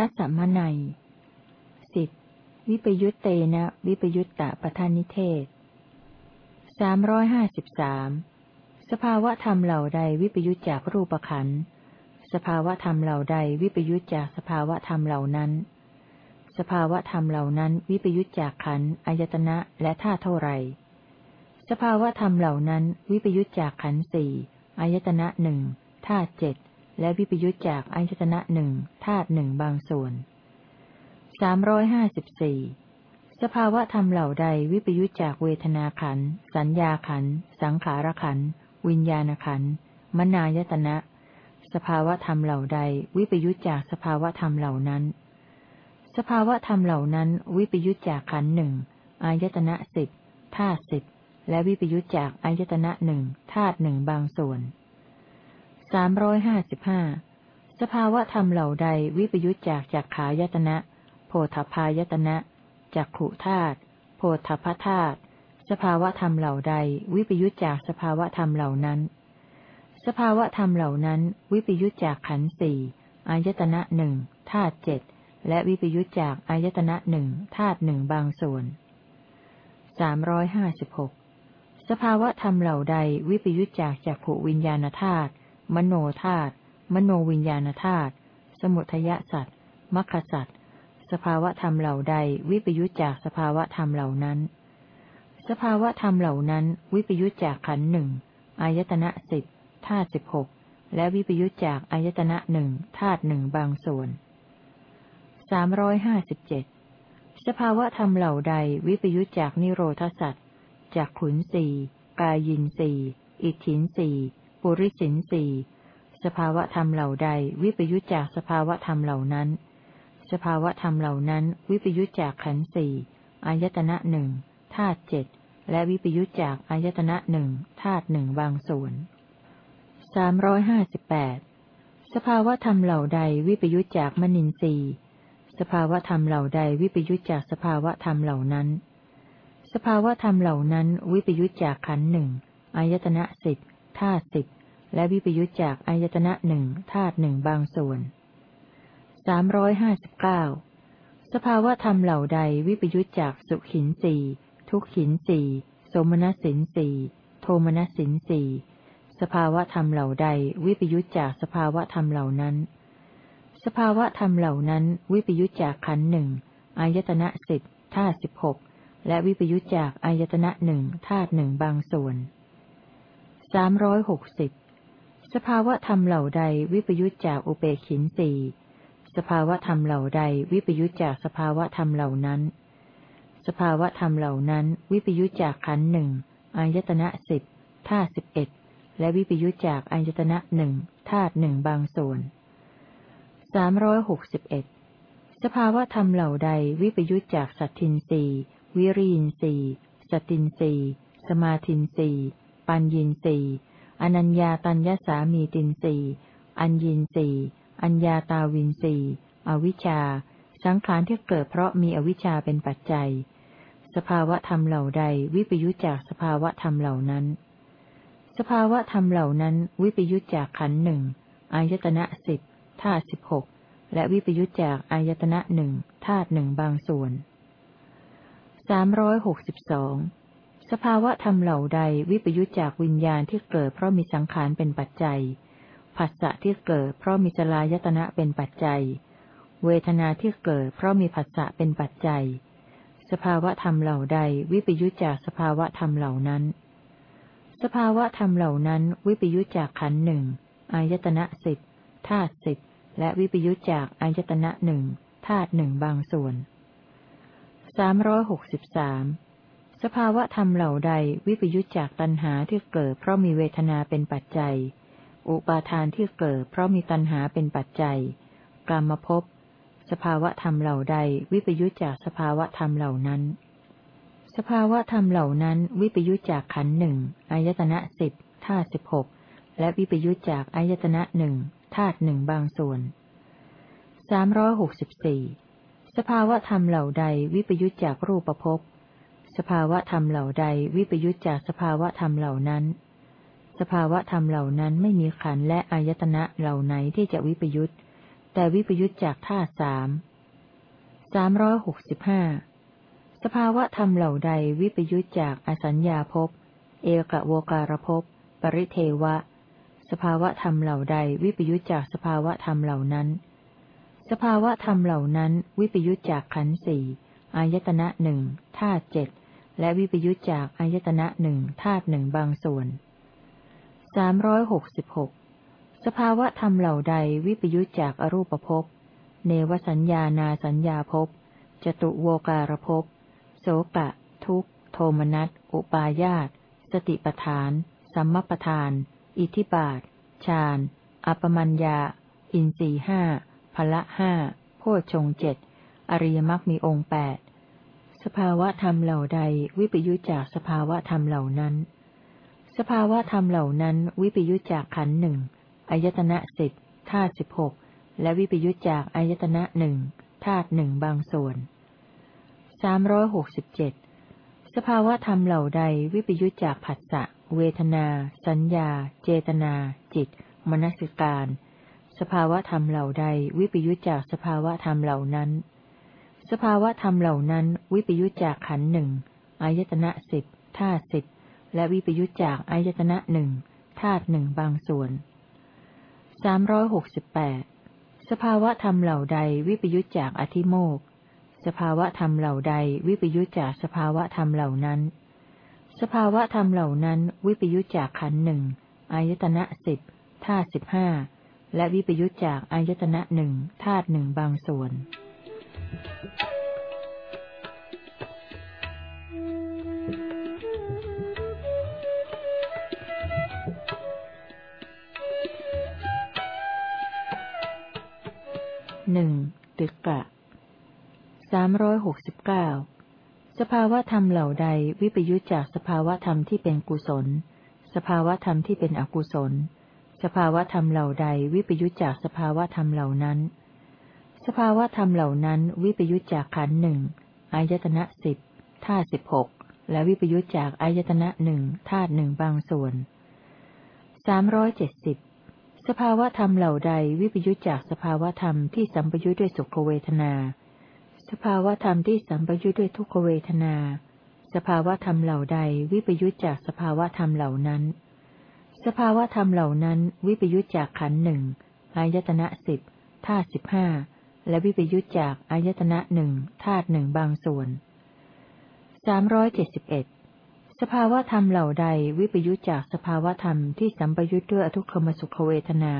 สิบทัศมนัยสิบวิปยุตเตนะวิปยุตตะปทานิเทศสามร้อยห้าสิบสามสภาวะธรรมเหล่าใดวิปยุตจากรูปขันสภาวะธรรมเหล่าใดวิปยุตจากสภาวะธรรมเหล่านั้น สภาวะธรรมเหล่านั้นวิปยุตจากขันอายตนะและท่าเท่าไร สภาวะธรรมเหล่านั้นวิปยุตจากขันสี่อายตนะหนึ่งธาเจ็ด และวิปยุตจากอายตนะหนึ่งธาตุหนึ่งบางส่วนสามร้อยห้าสิบสี่สภาวะธรรมเหล่าใดวิปยุตจากเวทนาขัน สัญญาขัน สังขารขัน วิญญาณขัน มนายตนะ สภาวะธรรมเหล่าใดวิปยุตจากสภาวะธรรมเหล่านั้น สภาวะธรรมเหล่านั้น วิปยุตจากขันหนึ่งอายตนะสิบธาตุสิบและวิปยุตจากอายตนะหนึ่งธาตุหนึ่งบางส่วน สามร้อยห้าสิบห้า สภาวะธรรมเหล่าใดวิปยุตจากจากขายตนะ โพธพายตนะจากขุธาตุ โพธพธาตุ สภาวะธรรมเหล่าใดวิปยุตจากสภาวะธรรมเหล่านั้น สภาวะธรรมเหล่านั้น วิปยุตจากขันสี่อายตนะหนึ่งธาตุเจ็ดและวิปยุตจากอายตนะหนึ่งธาตุหนึ่งบางส่วนสามร้อยห้าสิบหกสภาวะธรรมเหล่าใดวิปยุจจากจากผูวิญญาณธาตุ มโนธาตุมโนวิญญาณธาตุสมุทยสัตว์มัคคสัตว์สภาวะธรรมเหล่าใดวิปยุจจากสภาวะธรรมเหล่านั้น สภาวะธรรมเหล่านั้น วิปยุจจากขันหนึ่งอายตนะสิบธาตุสิบหกและวิปยุจจากอายตนะหนึ่งธาตุหนึ่งบางส่วนสามร้อยห้าสิบเจ็ดสภาวะธรรมเหล่าใดวิปยุจจากนิโรธสัตว์จากขุนสี่กายินสี่อิทธินสี่ ปุริสินสีสภาวะธรรมเหล่าใดวิปยุจจากสภาวะธรรมเหล่านั้น สภาวะธรรมเหล่านั้น วิปยุจจากขันสี่อายตนะหนึ่งธาตุเจ็ดและวิปยุจจากอายตนะหนึ่งธาตุหนึ่งบางส่วนสามร้อยห้าสิบแปดสภาวะธรรมเหล่าใดวิปยุจจากมนินทรีย์ สภาวะธรรมเหล่าใดวิปยุจจากสภาวะธรรมเหล่านั้น สภาวธรรมเหล่านั้น วิปยุจจากขันหนึ่งอายตนะสิบ ธาตุสิบและวิปยุจจากอายตนะหนึ่งธาตุหนึ่งบางส่วนสามร้อยห้าสิบเก้าสภาวะธรรมเหล่าใดวิปยุจจากสุขินสีทุกขินสีสมณสินสีโทมณสินสีสภาวะธรรมเหล่าใดวิปยุจจากสภาวะธรรมเหล่านั้น สภาวะธรรมเหล่านั้น วิปยุจจากขันหนึ่งอายตนะสิบธาตุสิบหกและวิปยุจจากอายตนะหนึ่งธาตุหนึ่งบางส่วน สามร้อยหกสิบสภาวะธรรมเหล่าใดวิปยุจจากอุเบกินสีสภาวะธรรมเหล่าใดวิปยุจจากสภาวะธรรมเหล่านั้น สภาวะธรรมเหล่านั้น วิปยุจจากขันหนึ่งอายตนะสิบธาตุสิบเอ็ดและวิปยุจจากอายตนะหนึ่งธาตุหนึ่งบางส่วนสามร้อยหกสิบเอ็ดสภาวะธรรมเหล่าใดวิปยุจจากสัตทินรีวิริยินสีสตินสีสมาธินสี ปัญญินสีอนัญญาตัญญสามีตินสีอัญญินสีอัญญาตาวินสีอวิชชา สังขารที่เกิดเพราะมีอวิชชาเป็นปัจจัย สภาวะธรรมเหล่าใดวิปยุจจากสภาวะธรรมเหล่านั้น สภาวะธรรมเหล่านั้น วิปยุจจากขันหนึ่งอายตนะสิบธาตุสิบหกและวิปยุจจากอายตนะหนึ่งธาตุหนึ่งบางส่วนสามร้อยหกสิบสอง สภาวะธรรมเหล่าใดวิปยุจจากวิญญาณที่เกิดเพราะมีสังขารเป็นปัจจัย ผัสสะที่เกิดเพราะมีจลายตนะเป็นปัจจัย เวทนาที่เกิดเพราะมีผัสสะเป็นปัจจัย สภาวะธรรมเหล่าใดวิปยุจจากสภาวะธรรมเหล่านั้น สภาวะธรรมเหล่านั้นวิปยุจจากขันหนึ่งอายตนะสิบธาตุสิบและวิปยุจจากอายตนะหนึ่งธาตุหนึ่งบางส่วนสามร้อยหกสิบสาม สภาวะธรรมเหล่าใดวิปยุจจากตัณหาที่เกิด เพราะมีเวทนาเป็นปัจจัย อุปาทานที่เกิด เพราะมีตัณหาเป็นปัจจัยกรรมภพสภาวะธรรมเหล่าใดวิปยุจจากสภาวะธรรมเหล่านั้น สภาวะธรรมเหล่านั้น วิปยุจจากขันหนึ่งอายตนะสิบธาตุสิบหกและวิปยุจจากอายตนะหนึ่งธาตุหนึ่งบางส่วนสามร้อยหกสิบสี่สภาวะธรรมเหล่าใดวิปยุจจากรูปภพ สภาวะธรรมเหล่าใดวิปยุจจากสภาวะธรรมเหล่านั้น สภาวะธรรมเหล่านั้นไม่มีขันและอายตนะเหล่าไหนที่จะวิปยุจแต่วิปยุตจากธาสามสามร้อยหกสิบห้าสภาวะธรรมเหล่าใดวิปยุตจากอสัญญาภพ เอกโวการภพ ปริเทวะ สภาวะธรรมเหล่าใดวิปยุตจากสภาวะธรรมเหล่านั้น สภาวะธรรมเหล่านั้นวิปยุตจากขันสี่อายตนะหนึ่งธาตุเจ็ด และวิปยุตจากอายตนะหนึ่งธาตุหนึ่งบางส่วนสามร้อยหกสิบหกสภาวะธรรมเหล่าใดวิปยุตจากอรูปภพ เนวสัญญานาสัญญาภพ จตุโวการภพ โสกะ ทุกโทมนัส อุปาญาต สติปทาน สัมมปทาน อิทิบาท ฌาน อัปมัญญา อินทรีห้าพละห้าโพชงเจ็ด อริยมรรคมีองค์แปด สภาวะธรรมเหล่าใดวิปยุจจากสภาวะธรรมเหล่านั้น สภาวะธรรมเหล่านั้น วิปยุจจากขันหนึ่งอายตนะสิบธาตุสิบหกและวิปยุจจากอายตนะหนึ่งธาตุหนึ่งบางส่วนสามร้อยหกสิบเจ็ดสภาวะธรรมเหล่าใดวิปยุจจากผัสสะเวทนา สัญญา เจตนา จิต มนสิการ สภาวะธรรมเหล่าใดวิปยุจจากสภาวะธรรมเหล่านั้น สภาวะธรรมเหล่านั้น วิปยุจจากขันหนึ่งอายตนะสิบธาตุสิบและวิปยุจจากอายตนะหนึ่งธาตุหนึ่งบางส่วนสามร้อยหกสิบแปดสภาวะธรรมเหล่าใดวิปยุจจากอธิโมก สภาวะธรรมเหล่าใดวิปยุจจากสภาวะธรรมเหล่านั้น สภาวะธรรมเหล่านั้น วิปยุจจากขันหนึ่งอายตนะสิบธาตุสิบห้าและวิปยุจจากอายตนะหนึ่งธาตุหนึ่งบางส่วน หนึ่งตึกกะสามร้อยหกสิบเก้าสภาวะธรรมเหล่าใดวิปยุจจากสภาวะธรรมที่เป็นกุศล สภาวะธรรมที่เป็นอกุศล สภาวะธรรมเหล่าใดวิปยุจจากสภาวะธรรมเหล่านั้น สภาวะธรรมเหล่านั้น วิปยุจจากขันหนึ่งอายตนะสิบธาตุสิบหกและวิปยุจจากอายตนะหนึ่งธาตุหนึ่งบางส่วนสามร้อยเจ็ดสิบสภาวะธรรมเหล่าใดวิปยุจจากสภาวะธรรมที่สัมปยุจด้วยสุขเวทนา สภาวะธรรมที่สัมปยุจด้วยทุกขเวทนา สภาวะธรรมเหล่าใดวิปยุจจากสภาวะธรรมเหล่านั้น สภาวะธรรมเหล่านั้น วิปยุจจากขันหนึ่งอายตนะสิบธาตุสิบห้า และวิปยุจจากอายตนะหนึ่งธาตุหนึ่งบางส่วนสามร้อยเจ็ดสิบเอ็ดสภาวธรรมเหล่าใดวิปยุจจากสภาวธรรมที่สัมปยุจด้วยอทุกขมสุขเวทนา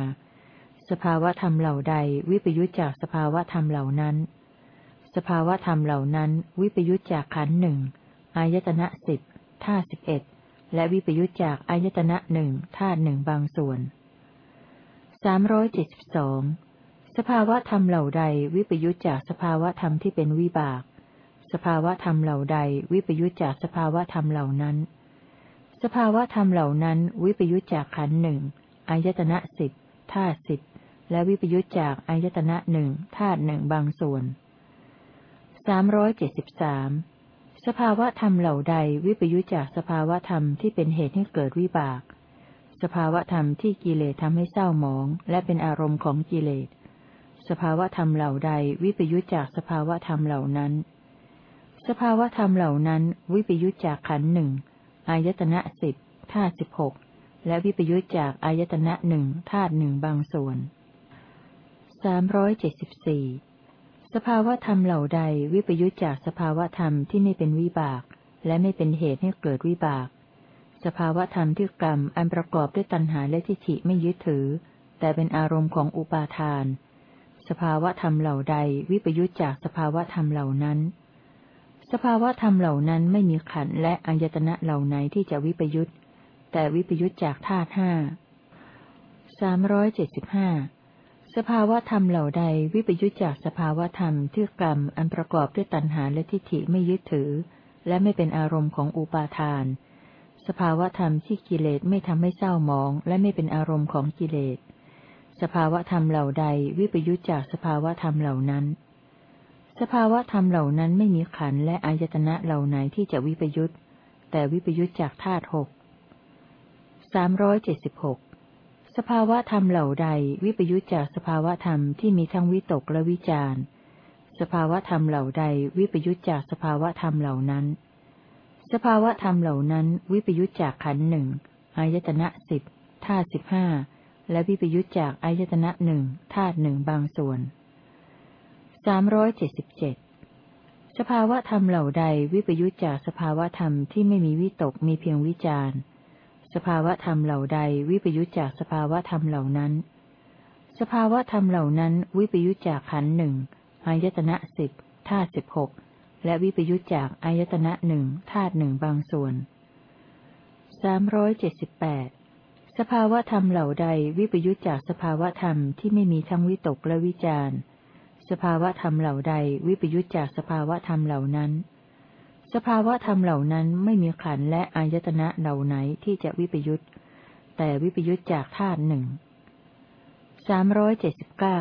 สภาวธรรมเหล่าใดวิปยุจจากสภาวธรรมเหล่านั้น สภาวธรรมเหล่านั้น วิปยุจจากขันหนึ่งอายตนะสิบท่าสิบเอ็ดและวิปยุจจากอายตนะหนึ่งท่าหนึ่งบางส่วนสามร้อยเจ็ดสิบสอง ภาวะธรรมเหล่าใดวิปยุจจากสภาวะธรรมที่เป็นวิบาก สภาวะธรรมเหล่าใดวิปยุจจากสภาวะธรรมเหล่านั้น สภาวะธรรมเหล่านั้น วิปยุจจากขันหนึ่งอายตนะสิบธาตุสิบและวิปยุจจากอายตนะหนึ่งธาตุหนึ่งบางส่วนสามร้อยเจ็ดสิบสามสภาวะธรรมเหล่าใดวิปยุจจากสภาวะธรรมที่เป็นเหตุให้เกิดวิบาก สภาวะธรรมที่กิเลสทำให้เศร้าหมอง และเป็นอารมณ์ของกิเลส สภาวะธรรมเหล่าใดวิปยุจจากสภาวะธรรมเหล่านั้น สภาวธรรมเหล่านั้น วิปยุจจากขันหนึ่งอายตนะสิบธาตุสิบหกและวิปยุจจากอายตนะหนึ่งธาตุหนึ่งบางส่วนสามร้อยเจ็ดสิบสี่สภาวธรรมเหล่าใดวิปยุจจากสภาวธรรมที่ไม่เป็นวิบาก และไม่เป็นเหตุให้เกิดวิบาก สภาวธรรมที่กรรมอันประกอบด้วยตัณหาและทิฏฐิไม่ยึดถือ แต่เป็นอารมณ์ของอุปาทาน สภาวะธรรมเหล่าใดวิปยุจจากสภาวะธรรมเหล่านั้น สภาวะธรรมเหล่านั้นไม่มีขันและอัญญตนะเหล่าไหนที่จะวิปยุตแต่วิปยุตจากธาตุห้าสามร้อยเจ็ดสิบห้าสภาวะธรรมเหล่าใดวิปยุตจากสภาวะธรรมที่กรรมอันประกอบด้วยตัณหาและทิฏฐิไม่ยึดถือ และไม่เป็นอารมณ์ของอุปาทาน สภาวะธรรมที่กิเลสไม่ทำให้เศร้าหมอง และไม่เป็นอารมณ์ของกิเลส สภาวะธรรมเหล่าใดวิปยุตจากสภาวะธรรมเหล่านั้น สภาวะธรรมเหล่านั้นไม่มีขันและอายตนะเหล่าไหนที่จะวิปยุตแต่วิปยุตจากธาตุหกสามร้อยเจ็ดสิบหกสภาวะธรรมเหล่าใดวิปยุจจากสภาวะธรรมที่มีทั้งวิตกและวิจารสภาวะธรรมเหล่าใดวิปยุจจากสภาวะธรรมเหล่านั้น สภาวะธรรมเหล่านั้นวิปยุจจากขันหนึ่งอายตนะสิบธาตุสิบห้า และวิปยุจจากอายตนะหนึ่งธาตุหนึ่งบางส่วน สามร้อยเจ็ดสิบเจ็ดสภาวะธรรมเหล่าใดวิปยุจจากสภาวะธรรมที่ไม่มีวิตกมีเพียงวิจารสภาวะธรรมเหล่าใดวิปยุจจากสภาวะธรรมเหล่านั้น สภาวะธรรมเหล่านั้นวิปยุจจากขันหนึ่งอายตนะสิบธาตุสิบหกและวิปยุจจากอายตนะหนึ่งธาตุหนึ่งบางส่วนสามร้อยเจ็ดสิบแปด สภาวะธรรมเหล่าใดวิปยุจจากสภาวะธรรมที่ไม่มีทั้งวิตกและวิจารสภาวะธรรมเหล่าใดวิปยุจจากสภาวะธรรมเหล่านั้น สภาวะธรรมเหล่านั้นไม่มีขันและอายตนะเหล่าไหนที่จะวิปยุจแต่วิปยุจจากธาตุหนึ่งสามร้อยเจ็ดสิบเก้า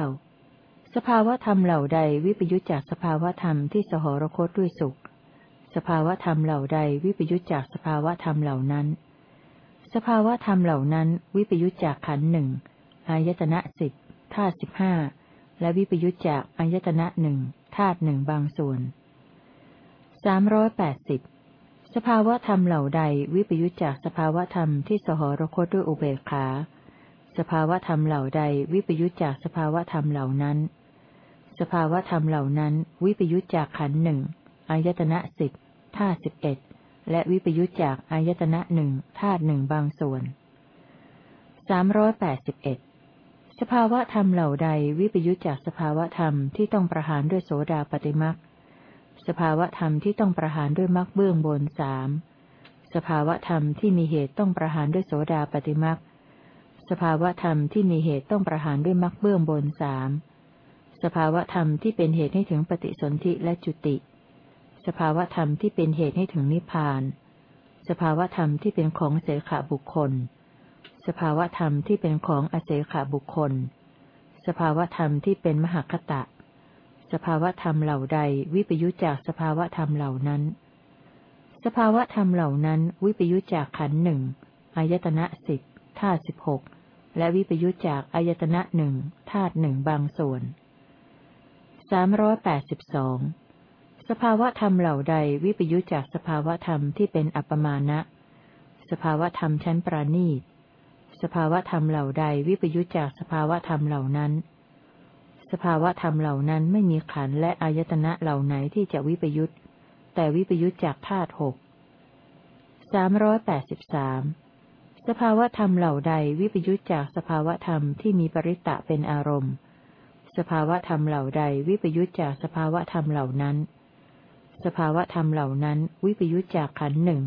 สภาวะธรรมเหล่าใดวิปยุจจากสภาวะธรรมที่สหรคตด้วยสุข สภาวะธรรมเหล่าใดวิปยุจจากสภาวะธรรมเหล่านั้น สภาวะธรรมเหล่านั้น วิปยุจจากขันหนึ่งอายตนะสิบธาตุสิบห้าและวิปยุจจากอายตนะหนึ่งธาตุหนึ่งบางส่วนสามร้อยแปดสิบสภาวะธรรมเหล่าใดวิปยุจจากสภาวะธรรมที่สหรคตด้วยอุเบกขา สภาวะธรรมเหล่าใดวิปยุจจากสภาวะธรรมเหล่านั้น สภาวะธรรมเหล่านั้น วิปยุจจากขันหนึ่งอายตนะสิบธาตุสิบเอ็ด และวิปยุจจากอายตนะหนึ่งธาตุหนึ่งบางส่วนสามร้อยแปดสิบเอ็ดสภาวะธรรมเหล่าใดวิปยุจจากสภาวะธรรมที่ต้องประหารด้วยโสดาปฏิมักสภาวะธรรมที่ต้องประหารด้วยมักเบื้องบนสามสภาวะธรรมที่มีเหตุต้องประหารด้วยโสดาปฏิมักสภาวะธรรมที่มีเหตุต้องประหารด้วยมักเบื้องบนสามสภาวะธรรมที่เป็นเหตุให้ถึงปฏิสนธิและจุติ สภาวะธรรมที่เป็นเหตุให้ถึงนิพพาน สภาวะธรรมที่เป็นของเสขบุคคล สภาวธรรมที่เป็นของอเสขบุคคล สภาวธรรมที่เป็นมหคตะ สภาวธรรมเหล่าใดวิปยุจจากสภาวธรรมเหล่านั้น สภาวธรรมเหล่านั้นวิปยุจจากขันหนึ่งอายตนะสิบธาตุสิบหกและวิปยุจจากอายตนะหนึ่งธาตุหนึ่งบางส่วนสามร้อยแปดสิบสอง สภาวธรรมเหล่าใดวิปยุจจากสภาวธรรมที่เป็นอัปมาณะ สภาวธรรมชั้นปราณีต สภาวธรรมเหล่าใดวิปยุจจากสภาวธรรมเหล่านั้น สภาวธรรมเหล่านั้นไม่มีขันและอายตนะเหล่าไหนที่จะวิปยุจแต่วิปยุจจากธาตุหกสามร้อยแปดสิบสามสภาวธรรมเหล่าใดวิปยุจจากสภาวธรรมที่มีปริตะเป็นอารมณ์ สภาวธรรมเหล่าใดวิปยุจจากสภาวธรรมเหล่านั้น สภาวธรรมเหล่านั้น วิปยุจจากขันหนึ่ง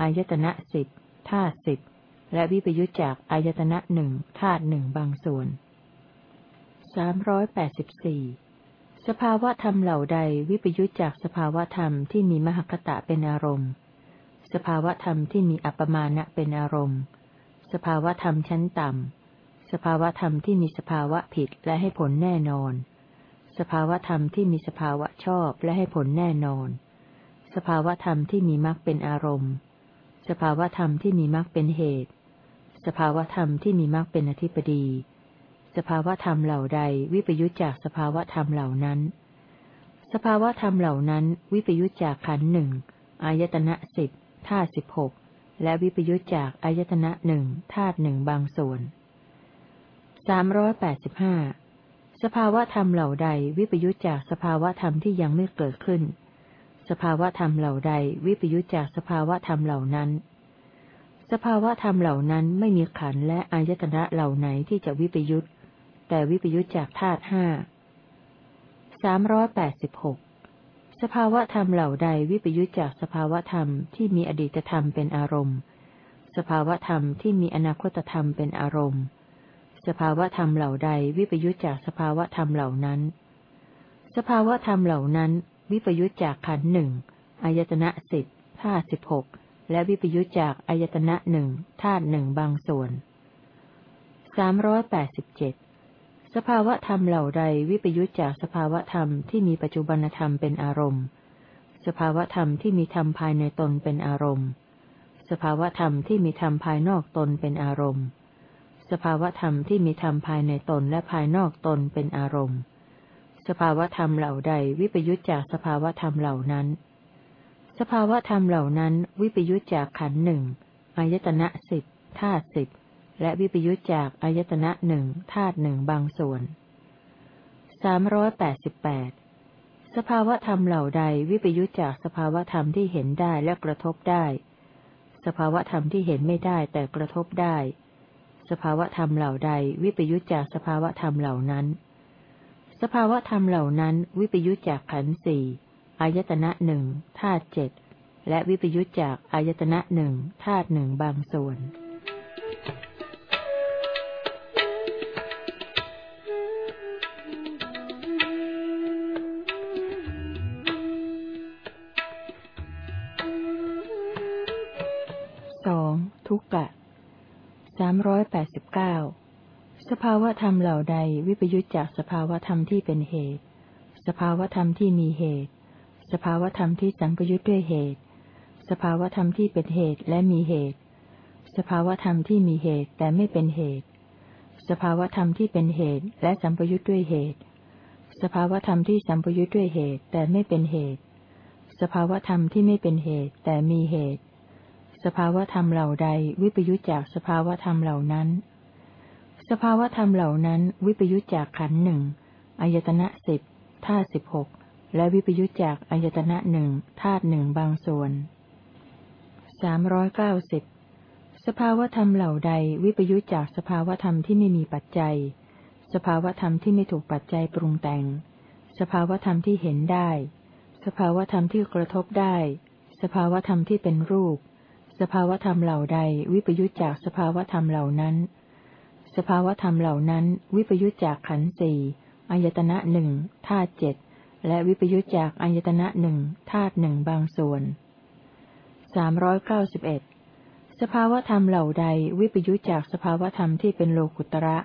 อายตนะสิบธาตุสิบและวิปยุจจากอายตนะหนึ่งธาตุหนึ่งบางส่วนสามร้อยแปดสิบสี่สภาวะธรรมเหล่าใดวิปยุจจากสภาวะธรรมที่มีมหคตะเป็นอารมณ์ สภาวะธรรมที่มีอัปมาณะเป็นอารมณ์ สภาวะธรรมชั้นต่ำ สภาวะธรรมที่มีสภาวะผิดและให้ผลแน่นอน สภาวะธรรมที่มีสภาวะชอบและให้ผลแน่นอน สภาวะธรรมที่มีมรรคเป็นอารมณ์ สภาวะธรรมที่มีมรรคเป็นเหตุ สภาวธรรมที่มีมรรคเป็นอธิปดี สภาวธรรมเหล่าใดวิปยุจจากสภาวธรรมเหล่านั้น สภาวธรรมเหล่านั้น วิปยุจจากขันหนึ่งอายตนะสิบธาตุสิบหกและวิปยุจจากอายตนะหนึ่งธาตุหนึ่งบางส่วนสามร้อยแปดสิบห้า สภาวะธรรมเหล่าใดวิปยุจจากสภาวะธรรมที่ยังไม่เกิดขึ้น สภาวะธรรมเหล่าใดวิปยุจจากสภาวะธรรมเหล่านั้น สภาวะธรรมเหล่านั้นไม่มีขันและอายตนะเหล่าไหนที่จะวิปยุตแต่วิปยุตจากธาตุห้าสามร้อยแปดสิบหกสภาวะธรรมเหล่าใดวิปยุตจากสภาวะธรรมที่มีอดีตธรรมเป็นอารมณ์ สภาวะธรรมที่มีอนาคตธรรมเป็นอารมณ์ สภาวะธรรมเหล่าใดวิปยุตจากสภาวะธรรมเหล่านั้น สภาวะธรรมเหล่านั้น วิปยุตจากขันหนึ่งอายตนะสิบธาตุสิบหกและวิปยุจจากอายตนะหนึ่งธาตุหนึ่งบางส่วนสามร้อยแปดสิบเจ็ดสภาวะธรรมเหล่าใดวิปยุจจากสภาวะธรรมที่มีปัจจุบันธรรมเป็นอารมณ์ สภาวะธรรมที่มีธรรมภายในตนเป็นอารมณ์ สภาวะธรรมที่มีธรรมภายนอกตนเป็นอารมณ์ สภาวธรรมที่มีธรรมภายในตนและภายนอกตนเป็นอารมณ์ สภาวธรรมเหล่าใดวิปยุจจากสภาวธรรมเหล่านั้น สภาวธรรมเหล่านั้นวิปยุจจากขันหนึ่งอายตนะสิบธาตุสิบและวิปยุจจากอายตนะหนึ่งธาตุหนึ่งบางส่วนสามร้อยแปดสิบแปดสภาวธรรมเหล่าใดวิปยุจจากสภาวธรรมที่เห็นได้และกระทบได้ สภาวธรรมที่เห็นไม่ได้แต่กระทบได้ สภาวธรรมเหล่าใดวิปยุจจากสภาวธรรมเหล่านั้น สภาวธรรมเหล่านั้น วิปยุจจากขันธ์สี่อายตนะหนึ่งธาตุเจ็ดและวิปยุจจากอายตนะหนึ่งธาตุหนึ่งบางส่วนทุกกะามร้อยแปดสิบเก้าสภาวธรรมเหล่าใดวิปยุจจากสภาวธรรมที่เป็นเหตุ สภาวธรรมที่มีเหตุ สภาวธรรมที่สัมปยุจด้วยเหตุ สภาวธรรมที่เป็นเหตุและมีเหตุ สภาวธรรมที่มีเหตุแต่ไม่เป็นเหตุ สภาวธรรมที่เป็นเหตุและสัมปยุจด้วยเหตุ สภาวธรรมที่สัมปยุจด้วยเหตุแต่ไม่เป็นเหตุ สภาวธรรมที่ไม่เป็นเหตุแต่มีเหตุ สภาวธรรมเหล่าใดวิปยุจจากสภาวธรรมเหล่านั้น สภาวธรรมเหล่านั้นวิปยุจจากขันหนึ่งอายตนะสิบธาตุสิบหกและวิปยุจจากอายตนะหนึ่งธาตุหนึ่งบางส่วนสามร้อยเก้าสิบสภาวธรรมเหล่าใดวิปยุจจากสภาวธรรมที่ไม่มีปัจจัย สภาวธรรมที่ไม่ถูกปัจจัยปรุงแต่ง สภาวธรรมที่เห็นได้ สภาวธรรมที่กระทบได้ สภาวธรรมที่เป็นรูป สภาวธรรมเหล่าใดวิปยุจจากสภาวธรรมเหล่านั้น สภาวธรรมเหล่านั้น วิปยุจจากขันธ์สี่อายตนะหนึ่งธาตุเจ็ดและวิปยุจจากอายตนะหนึ่งธาตุหนึ่งบางส่วนสามร้อยเก้าสิบเอ็ดสภาวธรรมเหล่าใดวิปยุจจากสภาวธรรมที่เป็นโลกุตระ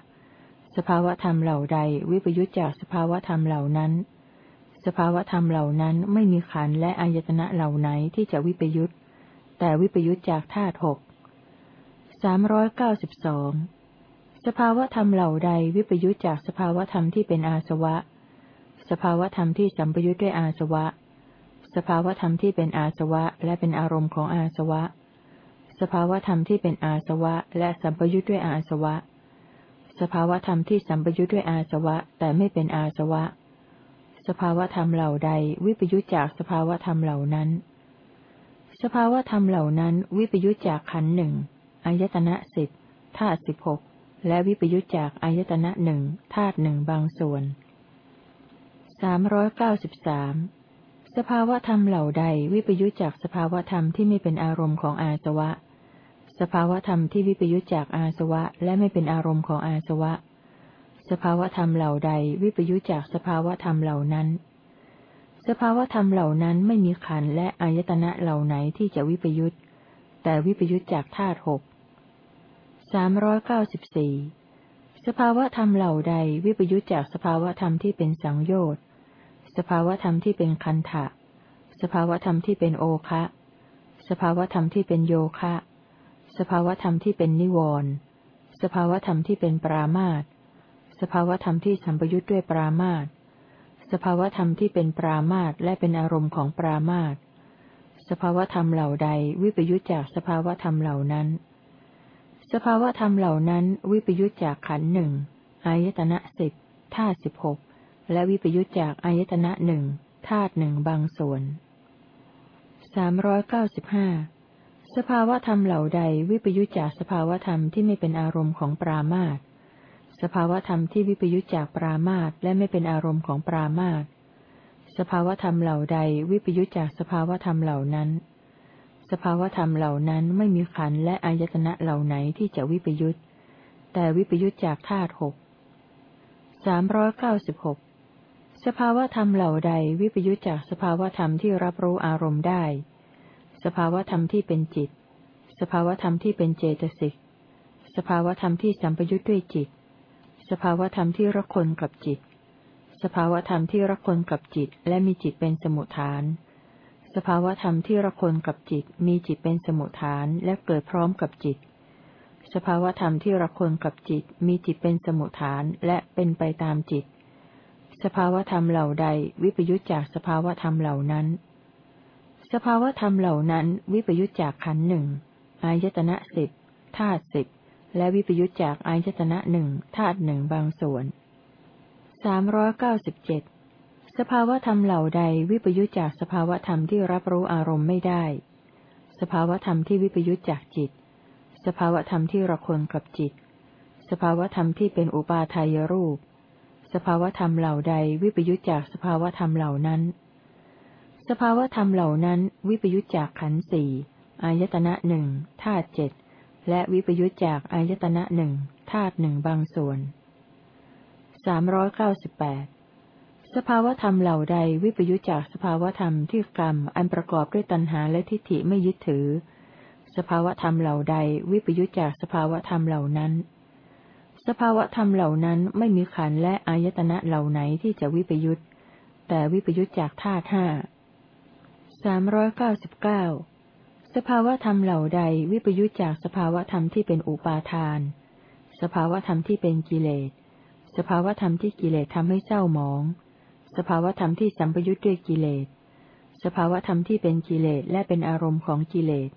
สภาวธรรมเหล่าใดวิปยุจจากสภาวธรรมเหล่านั้น สภาวธรรมเหล่านั้นไม่มีขันและอายตนะเหล่าไหนที่จะวิปยุจ แต่วิปยุตจากธาตุหกสามร้อยเก้าสิบสองสภาวธรรมเหล่าใดวิปยุตจากสภาวธรรมที่เป็นอาสวะ สภาวธรรมที่สัมปยุตด้วยอาสวะ สภาวธรรมที่เป็นอาสวะและเป็นอารมณ์ของอาสวะ สภาวธรรมที่เป็นอาสวะและสัมปยุตด้วยอาสวะ สภาวธรรมที่สัมปยุตด้วยอาสวะแต่ไม่เป็นอาสวะ สภาวธรรมเหล่าใดวิปยุตจากสภาวธรรมเหล่านั้น สภาวธรรมเหล่านั้นวิปยุจจากขันหนึ่งอายตนะสิบธาตุสิบหกและวิปยุจจากอายตนะหนึ่งธาตุหนึ่งบางส่วนสามร้อยเก้าสิบสามสภาวธรรมเหล่าใดวิปยุจจากสภาวธรรมที่ไม่เป็นอารมณ์ของอาสวะ สภาวธรรมที่วิปยุจจากอาสวะและไม่เป็นอารมณ์ของอาสวะ สภาวธรรมเหล่าใดวิปยุจจากสภาวธรรมเหล่านั้น สภาวธรรมเหล่านั้นไม่มีขันและอายตนะเหล่าไหนที่จะวิปยุตแต่วิปยุตจากธาตุหกสามร้อยเก้าสิบสี่สภาวธรรมเหล่าใดวิปยุตจากสภาวธรรมที่เป็นสังโยชน์ สภาวธรรมที่เป็นคันทะสภาวธรรมที่เป็นโอคะ สภาวธรรมที่เป็นโยคะ สภาวธรรมที่เป็นนิวรณ์สภาวธรรมที่เป็นปรามาตสภาวธรรมที่สัมปยุตด้วยปรามาต สภาวธรรมที่เป็นปรามาตและเป็นอารมณ์ของปรามาตสภาวธรรมเหล่าใดวิปยุจจากสภาวธรรมเหล่านั้น สภาวธรรมเหล่านั้นวิปยุจจากขันหนึ่งอายตนะสิบธาตุสิบหกและวิปยุจจากอายตนะหนึ่งธาตุหนึ่งบางส่วนสามร้อยเก้าสิบห้าสภาวธรรมเหล่าใดวิปยุจจากสภาวธรรมที่ไม่เป็นอารมณ์ของปรามาต สภาวธรรมที่วิปยุจจากปรามาตและไม่เป็นอารมณ์ของปรามาตสภาวธรรมเหล่าใดวิปยุจจากสภาวธรรมเหล่านั้น สภาวธรรมเหล่านั้นไม่มีขันและอายตนะเหล่าไหนที่จะวิปยุจแต่วิปยุจจากธาตุหกสามร้อยเก้าสิบหกสภาวธรรมเหล่าใดวิปยุจจากสภาวธรรมที่รับรู้อารมณ์ได้ สภาวธรรมที่เป็นจิต สภาวธรรมที่เป็นเจตสิก สภาวธรรมที่สัมปยุจด้วยจิต สภาวธรรมที่ระคนกับจิต สภาวธรรมที่ระคนกับจิต และมีจิตเป็นสมุทฐาน สภาวธรรมที่ระคนกับจิต มีจิตเป็นสมุทฐานและเกิดพร้อมกับจิต สภาวธรรมที่ระคนกับจิต มีจิตเป็นสมุทฐานและเป็นไปตามจิต สภาวธรรมเหล่าใดวิปยุจจากสภาวธรรมเหล่านั้น สภาวธรรมเหล่านั้นวิปยุจจากขันหนึ่งอายตนะสิบธาตุสิบ และวิปยุจจากอายตนะหนึ่งธาตุหนึ่งบางส่วนสามร้อยเก้าสิบเจ็ดสภาวธรรมเหล่าใดวิปยุจจากสภาวธรรมที่รับรู้อารมณ์ไม่ได้ สภาวธรรมที่วิปยุจจากจิต สภาวธรรมที่ระคนกับจิต สภาวธรรมที่เป็นอุปาทายรูป สภาวธรรมเหล่าใดวิปยุจจากสภาวธรรมเหล่านั้น สภาวธรรมเหล่านั้น วิปยุจจากขันธ์สี่อายตนะหนึ่งธาตุเจ็ด และวิปยุจจากอายตนะหนึ่งธาตุหนึ่งบางส่วนสามร้อยเก้าสิบแปดสภาวธรรมเหล่าใดวิปยุจจากสภาวธรรมที่กรรมอันประกอบด้วยตัณหาและทิฏฐิไม่ยึดถือ สภาวธรรมเหล่าใดวิปยุจจากสภาวธรรมเหล่านั้น สภาวธรรมเหล่านั้นไม่มีขันและอายตนะเหล่าไหนที่จะวิปยุจแต่วิปยุจจากธาตุห้าสามร้อยเก้าสิบเก้า สภาวธรรมเหล่าใดวิปยุจจากสภาวธรรมที่เป็นอุปาทาน สภาวธรรมที่เป็นกิเลส สภาวธรรมที่กิเลสทำให้เศร้าหมอง สภาวธรรมที่สัมปยุทธ์ด้วยกิเลส สภาวธรรมที่เป็นกิเลสและเป็นอารมณ์ของกิเลส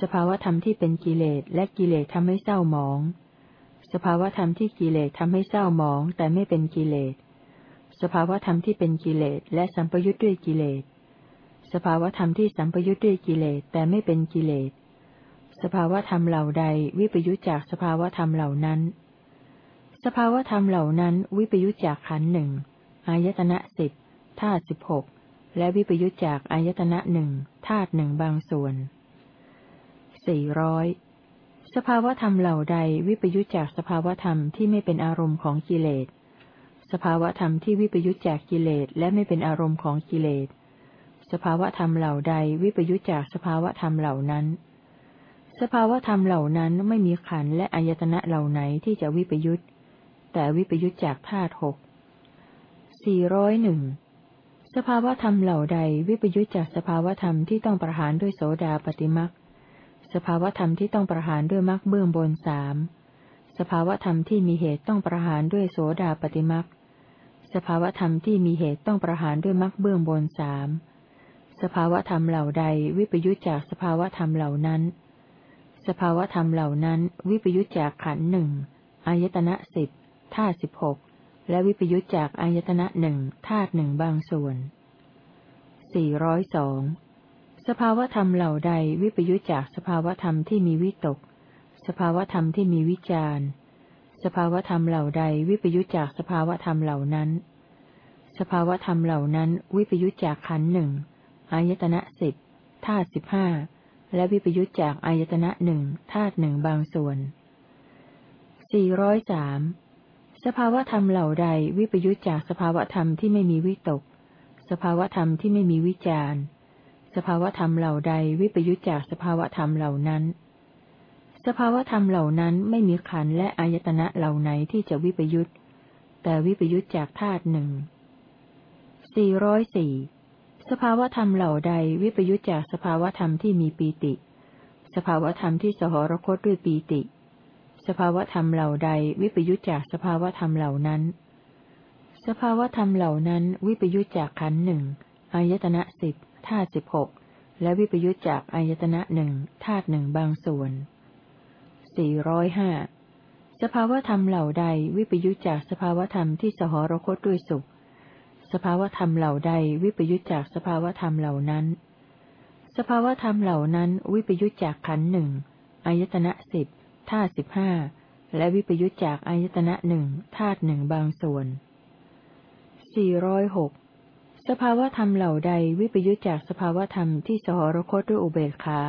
สภาวธรรมที่เป็นกิเลสและกิเลสทำให้เศร้าหมอง สภาวธรรมที่กิเลสทำให้เศร้าหมองแต่ไม่เป็นกิเลส สภาวธรรมที่เป็นกิเลสและสัมปยุทธ์ด้วยกิเลส สภาวธรรมที่สัมปยุทธ์ด้วยกิเลสแต่ไม่เป็นกิเลส สภาวธรรมเหล่าใดวิปยุจจากสภาวธรรมเหล่านั้น สภาวธรรมเหล่านั้นวิปยุจจากขันหนึ่งอายตนะสิบธาตุสิบหกและวิปยุจจากอายตนะหนึ่งธาตุหนึ่งบางส่วนสี่ร้อยสภาวธรรมเหล่าใดวิปยุจจากสภาวธรรมที่ไม่เป็นอารมณ์ของกิเลส สภาวธรรมที่วิปยุจจากกิเลสและไม่เป็นอารมณ์ของกิเลส สภาวธรรมเหล่าใดวิปยุจจากสภาวธรรมเหล่านั้น สภาวธรรมเหล่านั้นไม่มีขันและอายตนะเหล่าไหนที่จะวิปยุจแต่วิปยุจจากธาตุหกสี่ร้อยหนึ่งสภาวธรรมเหล่าใดวิปยุจจากสภาวธรรมที่ต้องประหารด้วยโสดาปฏิมักสภาวธรรมที่ต้องประหารด้วยมักเบื้องบนสามสภาวธรรมที่มีเหตุต้องประหารด้วยโสดาปฏิมักสภาวธรรมที่มีเหตุต้องประหารด้วยมักเบื้องบนสาม สภาวธรรมเหล่าใดวิปยุจจากสภาวธรรมเหล่านั้น สภาวธรรมเหล่านั้นวิปยุจจากขันหนึ่งอายตนะสิบท่าสิบหกและวิปยุจจากอายตนะหนึ่งธาตุหนึ่งบางส่วนสี่ร้อยสองสภาวธรรมเหล่าใดวิปยุจจากสภาวธรรมที่มีวิตก สภาวธรรมที่มีวิจารสภาวธรรมเหล่าใดวิปยุจจากสภาวธรรมเหล่านั้น สภาวธรรมเหล่านั้นวิปยุจจากขันหนึ่ง อายตนะสิบธาตุสิบห้าและวิปยุจจากอายตนะหนึ่งธาตุหนึ่งบางส่วนสี่ร้อยสามสภาวธรรมเหล่าใดวิปยุจจากสภาวธรรมที่ไม่มีวิตก สภาวธรรมที่ไม่มีวิจารสภาวธรรมเหล่าใดวิปยุจจากสภาวธรรมเหล่านั้น สภาวธรรมเหล่านั้นไม่มีขันและอายตนะเหล่าไหนที่จะวิปยุจแต่วิปยุจจากธาตุหนึ่งสี่ร้อย สภาวธรรมเหล่าใดวิปยุจจากสภาวธรรมที่มีปีติ สภาวธรรมที่สหรคตด้วยปีติ สภาวธรรมเหล่าใดวิปยุจจากสภาวธรรมเหล่านั้น สภาวธรรมเหล่านั้นวิปยุจจากขันหนึ่งอายตนะสิบธาตุสิบหกและวิปยุจจากอายตนะหนึ่งธาตุหนึ่งบางส่วนสี่ร้อยห้าสภาวธรรมเหล่าใดวิปยุจจากสภาวธรรมที่สหรคตด้วยสุข สภาวธรรมเหล่าใดวิปยุจจากสภาวธรรมเหล่านั้น สภาวธรรมเหล่านั้นวิปยุจจากขันหนึ่งอายตนะสิบธาตุสิบห้าและวิปยุจจากอายตนะหนึ่งธาตุหนึ่งบางส่วนสี่ร้อยหกสภาวธรรมเหล่าใดวิปยุจจากสภาวธรรมที่สหรคตด้วยอุเบกขา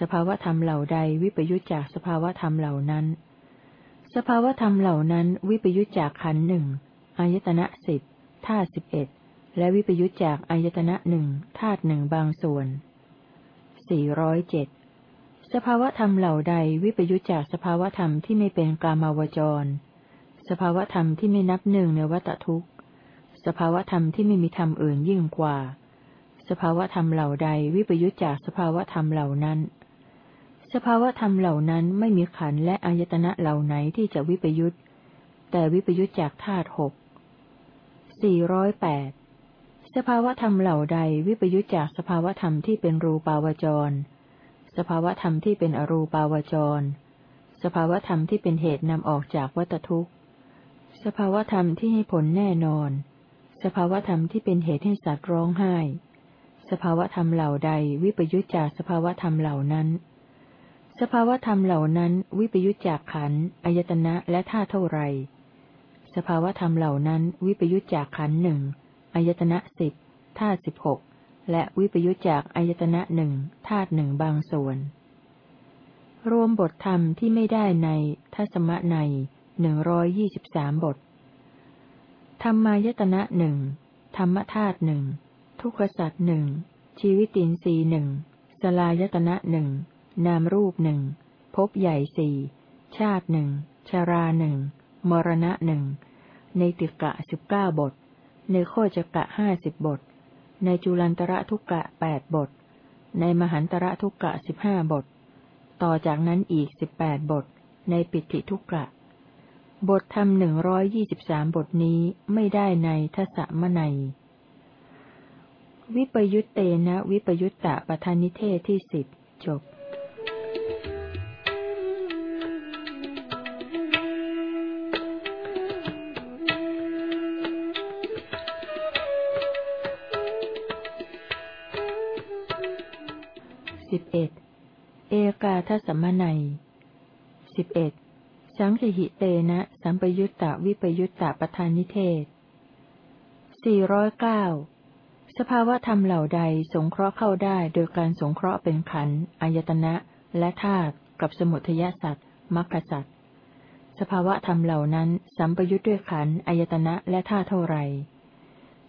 สภาวธรรมเหล่าใดวิปยุจจากสภาวธรรมเหล่านั้น สภาวธรรมเหล่านั้นวิปยุจจากขันหนึ่งอายตนะสิบ ธาตุสิบเอ็ดและวิปยุจจากอายตนะหนึ่งธาตุหนึ่งบางส่วนสี่ร้อยเจ็ดสภาวธรรมเหล่าใดวิปยุจจากสภาวธรรมที่ไม่เป็นกามาวจร สภาวธรรมที่ไม่นับหนึ่งในวัตทุกข์ สภาวธรรมที่ไม่มีธรรมอื่นยิ่งกว่า สภาวธรรมเหล่าใดวิปยุจจากสภาวธรรมเหล่านั้น สภาวธรรมเหล่านั้นไม่มีขันและอายตนะเหล่าไหนที่จะวิปยุตแต่วิปยุตจากธาตุหก สี่ร้อยแปดสภาวธรรมเหล่าใดวิปยุตจากสภาวธรรมที่เป็นรูปาวจร สภาวธรรมที่เป็นอรูปาวจร สภาวธรรมที่เป็นเหตุนำออกจากวัตทุกข์ สภาวธรรมที่ให้ผลแน่นอน สภาวธรรมที่เป็นเหตุให้สัตว์ร้องไห้ สภาวธรรมเหล่าใดวิปยุตจากสภาวธรรมเหล่านั้น สภาวธรรมเหล่านั้นวิปยุตจากขันอายตนะและท่าเท่าไร สภาวธรรมเหล่านั้นวิปยุตจากขันหนึ่งอายตนะสิบธาตุสิบหกและวิปยุจจากอายตนะหนึ่งธาตุหนึ่งบางส่วน รวมบทธรรมที่ไม่ได้ในทัศมะในหนึ่งร้อยยี่สิบสามบท ธรรมายตนะหนึ่งธรรมธาตุหนึ่งทุกขสัตว์หนึ่งชีวิตินทรีหนึ่งสลายตนะหนึ่งนามรูปหนึ่งภพใหญ่สี่ชาติหนึ่งชาราหนึ่ง มรณะหนึ่งในติกะสิบเก้าบท ในโคจกะห้าสิบบท ในจุลันตระทุกกะแปดบท ในมหันตระทุกกะสิบห้าบท ต่อจากนั้นอีกสิบแปดบท ในปิติทุกกะ บทธรรมหนึ่งร้อยยี่สิบสามบทนี้ไม่ได้ในทศมนัย วิปยุตเตนะวิปยุตตะปทานิเทศที่สิบจบสิบาทสมนัยสิบเอ็ดสังคหิเตนะ สัมปยุตตาวิปยุตตาปทานิเทศสี่ร้อยเก้าสภาวธรรมเหล่าใดสงเคราะห์เข้าได้โดยการสงเคราะห์เป็นขันธ์อายตนะ และธาตุกับสมุทยสัตว์มรรคสัตว์สภาวธรรมเหล่านั้น สัมปยุตด้วยขันธ์อายตนะและธาตุเท่าไร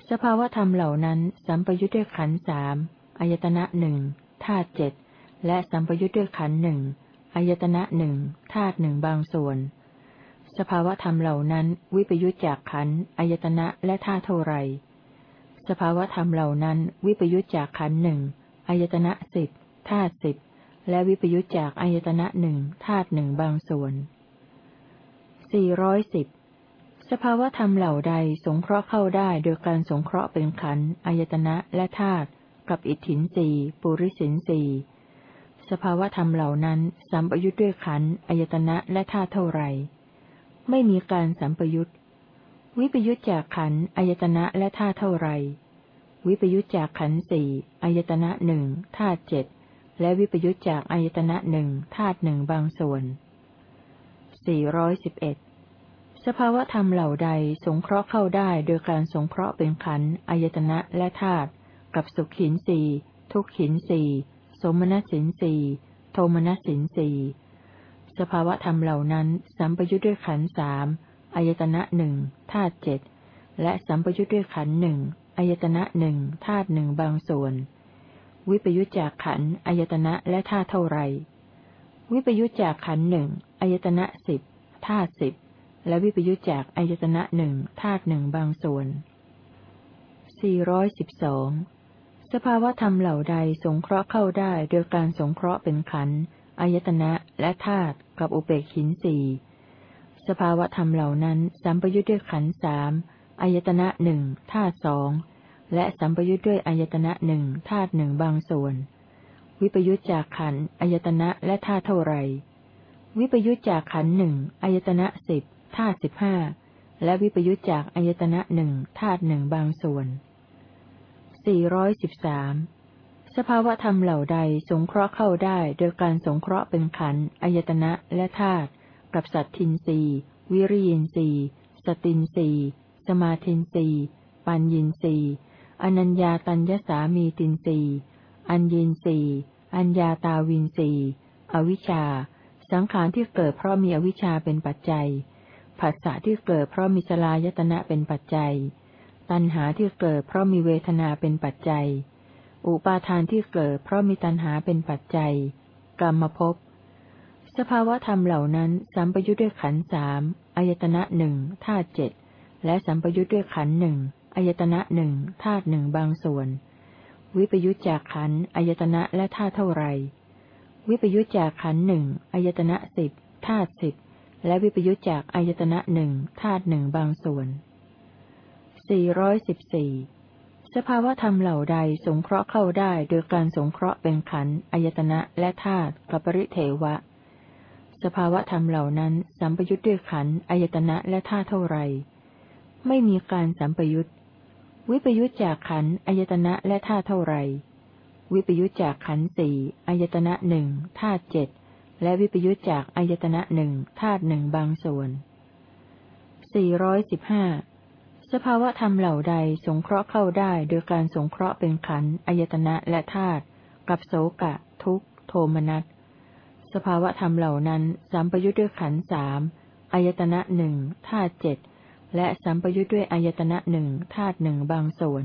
สภาวธรรมเหล่านั้น สัมปยุตด้วยขันธ์สามอายตนะหนึ่งธาตุเจ็ด และสัมปยุทธ์ด้วยขันหนึ่งอายตนะหนึ่งธาตุหนึ่งบางส่วน สภาวธรรมเหล่านั้น วิปยุทธจากขันอายตนะและธาตุเท่าไร สภาวธรรมเหล่านั้น วิปยุทธจากขันหนึ่งอายตนะสิบธาตุสิบและวิปยุทธจากอายตนะหนึ่งธาตุหนึ่งบางส่วนสี่ร้อยสิบสภาวธรรมเหล่าใดสงเคราะห์เข้าได้โดยการสงเคราะห์เป็นขันอายตนะและธาตุกับอิทธินสีปุริสินสี สภาวธรรมเหล่านั้นสัมปยุทธ์ด้วยขันอายตนะและธาตุเท่าไร ไม่มีการสัมปยุทธ์วิปยุทธจากขันอายตนะและธาตุเท่าไร วิปยุทธจากขันสี่อายตนะหนึ่งธาตุเจ็ดและวิปยุทธจากอายตนะหนึ่งธาตุหนึ่งบางส่วนสี่ร้อยสิบเอ็ดสภาวธรรมเหล่าใดสงเคราะห์เข้าได้โดยการสงเคราะห์เป็นขันอายตนะและธาตุกับสุขหินสีทุกหินสี สมณสินสีโทมณสินสีสภาวะธรรมเหล่านั้นสัมปยุทธ์ด้วยขันสามอายตนะหนึ่งธาตุเจ็ดและสัมปยุทธ์ด้วยขันหนึ่งอายตนะหนึ่งธาตุหนึ่งบางส่วน วิปยุทธจากขันอายตนะและธาตุเท่าไร วิปยุทธจากขันหนึ่งอายตนะสิบธาตุสิบและวิปยุทธจากอายตนะหนึ่งธาตุหนึ่งบางส่วนสี่ร้อย สภาวธรรมเหล่าใดสงเคราะห์เข้าได้โดยการสงเคราะห์เป็นขันธ์อายตนะและธาตุกับอุเบกขินสี่สภาวธรรมเหล่านั้นสัมปยุทธ์ด้วยขันธ์สามอายตนะหนึ่งธาตุสองและสัมปยุทธ์ด้วยอายตนะหนึ่งธาตุหนึ่งบางส่วน วิปยุทธจากขันธ์อายตนะและธาตุเท่าไรวิปยุทธจากขันธ์หนึ่งอายตนะสิบธาตุสิบห้าและวิปยุทธจากอายตนะหนึ่งธาตุหนึ่งบางส่วน สี่ร้อยสิบสามสภาวธรรมเหล่าใดสงเคราะห์เข้าได้โดยการสงเคราะห์เป็นขันธ์อายตนะและธาตุกับสัตทินรีวิริยินรีสตินรีสมาทินรีปัญญินรีอนัญญาตัญญสามีตินรีอัญญินรีอัญญาตาวินรีอวิชชา สังขารที่เกิดเพราะมีอวิชชาเป็นปัจจัยผัสสะที่เกิดเพราะมีสลายตนะเป็นปัจจัย ตัณหาที่เกิดเพราะมีเวทนาเป็นปัจจัย อุปาทานที่เกิดเพราะมีตัณหาเป็นปัจจัย กรรมภพ สภาวธรรมเหล่านั้นสัมปยุทธ์ด้วยขันสามอายตนะหนึ่งธาตุเจ็ด และสัมปยุทธ์ด้วยขันหนึ่งอายตนะหนึ่งธาตุหนึ่งบางส่วน วิปยุทธจากขันอายตนะและธาตุเท่าไร วิปยุจจากขันหนึ่งอายตนะสิบธาตุสิบและวิปยุจจากอายตนะหนึ่งธาตุหนึ่งบางส่วน สี่ร้อยสิบสี่สภาวธรรมเหล่าใดสงเคราะห์เข้าได้โดยการสงเคราะห์เป็นขันธ์อายตนะและธาตุกับปริเทวะ สภาวธรรมเหล่านั้นสัมปยุทธ์ด้วยขันธ์อายตนะและธาตุเท่าไร ไม่มีการสัมปยุทธ์วิปยุทธจากขันธ์อายตนะและธาตุเท่าไร วิปยุทธจากขันธ์สี่อายตนะหนึ่งธาตุเจ็ดและวิปยุทธจากอายตนะหนึ่งธาตุหนึ่งบางส่วนสี่ร้อย สภาวะธรรมเหล่าใดสงเคราะห์เข้าได้โดยการสงเคราะห์เป็นขันธ์อายตนะและธาตุกับโสกะ ทุกโทมนัสสภาวะธรรมเหล่านั้นสัมปยุทธ์ด้วยขันธ์สามอายตนะหนึ่งธาตุเจ็ดและสัมปยุทธ์ด้วยอายตนะหนึ่งธาตุหนึ่งบางส่วน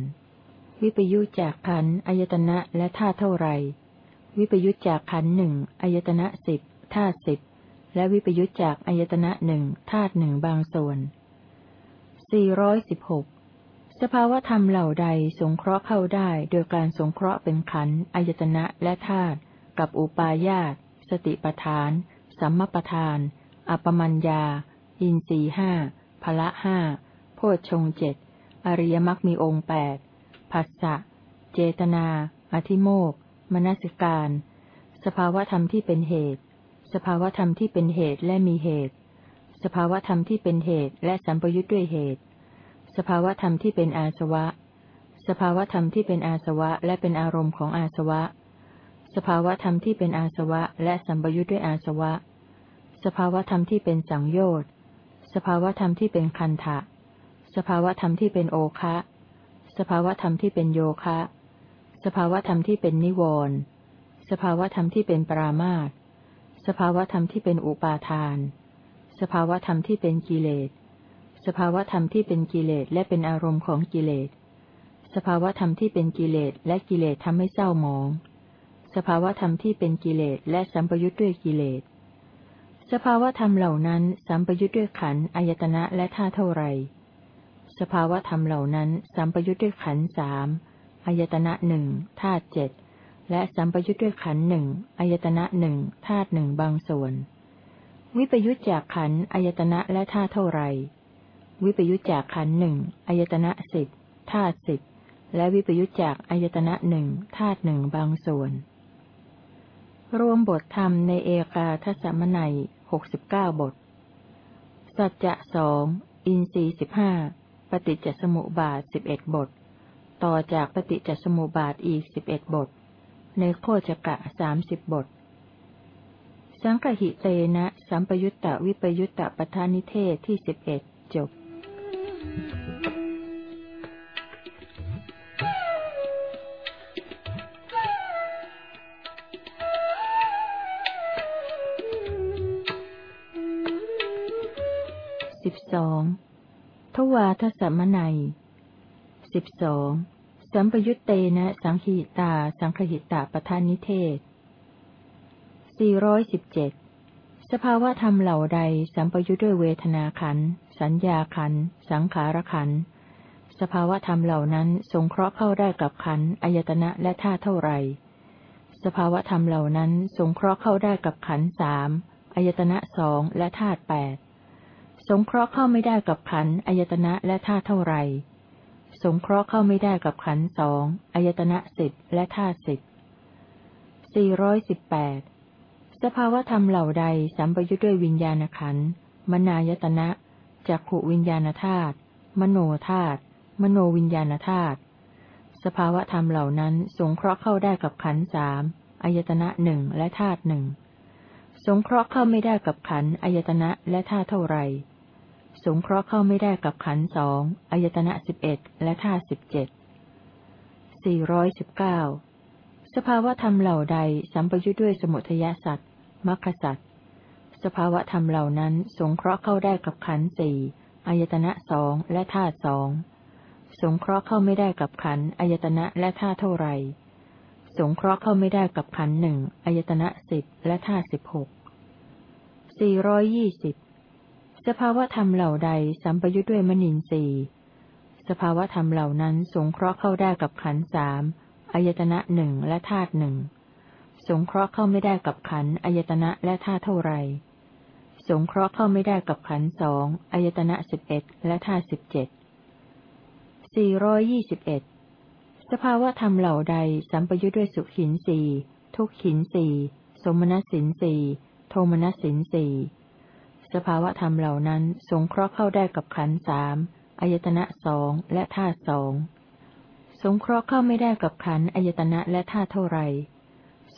วิปยุทธจากขันธ์อายตนะและธาตุเท่าไรวิปยุทธจากขันธ์หนึ่งอายตนะสิบธาตุสิบและวิปยุทธจากอายตนะหนึ่งธาตุหนึ่งบางส่วน สี่ร้อยสิบหกสภาวธรรมเหล่าใดสงเคราะห์เข้าได้โดยการสงเคราะห์เป็นขันธ์อายตนะและธาตุกับอุปาญาตสติปทาน สัมมปทาน อัปมัญญา อินสีห้าพละห้าโพชฌงเจ็ดอริยมรรคมีองค์แปดผัสสะ เจตนา อธิโมกมนสิการ สภาวธรรมที่เป็นเหตุ สภาวธรรมที่เป็นเหตุและมีเหตุ สภาวธรรมที่เป็นเหตุและสัมปยุทธ์ด้วยเหตุ สภาวธรรมที่เป็นอาสวะ สภาวธรรมที่เป็นอาสวะและเป็นอารมณ์ของอาสวะ สภาวธรรมที่เป็นอาสวะและสัมปยุทธ์ด้วยอาสวะ สภาวธรรมที่เป็นสังโยชน์ สภาวธรรมที่เป็นคันทะสภาวธรรมที่เป็นโอคะ สภาวธรรมที่เป็นโยคะ สภาวธรรมที่เป็นนิวรณ์ สภาวธรรมที่เป็นปรามาตสภาวธรรมที่เป็นอุปาทาน สภาวธรรมที่เป็นกิเลส สภาวธรรมที่เป็นกิเลสและเป็นอารมณ์ของกิเลส สภาวธรรมที่เป็นกิเลสและกิเลสทำให้เศร้าหมอง สภาวธรรมที่เป็นกิเลสและสัมปยุทธ์ด้วยกิเลส สภาวธรรมเหล่านั้นสัมปยุทธ์ด้วยขันธ์อายตนะและท่าเท่าไรสภาวธรรมเหล่านั้นสัมปยุทธ์ด้วยขันธ์สามอายตนะหนึ่งธาตุเจ็ดและสัมปยุทธ์ด้วยขันธ์หนึ่งอายตนะหนึ่งธาตุหนึ่งบางส่วน วิปยุทธจากขันอายตนะและท่าเท่าไร วิปยุทธจากขันหนึ่งอายตนะสิบธาตุสิบและวิปยุทธจากอายตนะหนึ่งธาตุหนึ่งบางส่วน รวมบทธรรมในเอกาทศมนัยหกสิบเก้าบท สัจจะสองอินทรีสิบห้าปฏิจจสมุปบาทสิบเอ็ดบท ต่อจากปฏิจจสมุปบาทอีกสิบเอ็ดบท ในโคจกะสามสิบบท สังกหิเตนะ สัมปยุตตะวิปยุตตะปทานิเทศที่สิบเอ็ดจบสิบสองทวาทสมนัยสิบสองสัมปยุตเตนะ สังขิตา สังคหิตาปทานิเทศ สี่ร้อยสิบเจ็ดสภาวะธรรมเหล่าใดสัมปยุตด้วยเวทนาขัน สัญญาขัน สังขารขัน สภาวะธรรมเหล่านั้นสงเคราะห์เข้าได้กับขันอายตนะและท่าเท่าไรสภาวะธรรมเหล่านั้นสงเคราะห์เข้าได้กับขันสามอายตนะสองและธาตุแปดสงเคราะห์เข้าไม่ได้กับขันอายตนะและธาตุเท่าไรสงเคราะห์เข้าไม่ได้กับขันสองอายตนะสิบและธาตุสิบสี่ร้อยสิบแปด สภาวธรรมเหล่าใดสัมปยุทธ์ด้วยวิญญาณขันมนายตนะจักขวิญญาณธาตุมโนธาตุมโนวิญญาณธาตุสภาวธรรมเหล่านั้นสงเคราะห์เข้าได้กับขันธ์สามอายตนะหนึ่งและธาตุหนึ่งสงเคราะห์เข้าไม่ได้กับขันธ์อายตนะและธาตุเท่าไรสงเคราะห์เข้าไม่ได้กับขันธ์สองอายตนะสิบเอ็ดและท่าสิบเจ็ดสี่ร้อยสิบเก้าสภาวธรรมเหล่าใดสัมปยุทธ์ด้วยสมุทยสัตว์ มรรคสัตว์สภาวะธรรมเหล่านั้นสงเคราะห์เข้าได้กับขันสี่อายตนะสองและท่าสองสงเคราะห์เข้าไม่ได้กับขันอายตนะและท่าเท่าไรสงเคราะห์เข้าไม่ได้กับขันหนึ่งอายตนะสิบและท่าสิบหกสี่ร้อยยี่สิบสภาวธรรมเหล่าใดสัมปยุทธ์ด้วยมนินทรีย์สภาวธรรมเหล่านั้นสงเคราะห์เข้าได้กับขันสามอายตนะหนึ่งและธาตุหนึ่ง งเคราะห์เข้าไม่ได้กับขันอายตนะและธาตุเท่าไร สงเคราะห์เข้าไม่ได้กับขันสองอายตนะสิบเอ็ดและธาตุสิบเจ็ดสี่ร้อยยี่สิบเอ็ดสภาวะธรรมเหล่าใดสัมปยุทธ์ด้วยสุขินสีทุกขินสีสมณสินสีโทมนัสสินสีสภาวะธรรมเหล่านั้นสงเคราะห์เข้าได้กับขันสามอายตนะสองและธาตุสองสงเคราะห์เข้าไม่ได้กับขันอายตนะและธาตุเท่าไร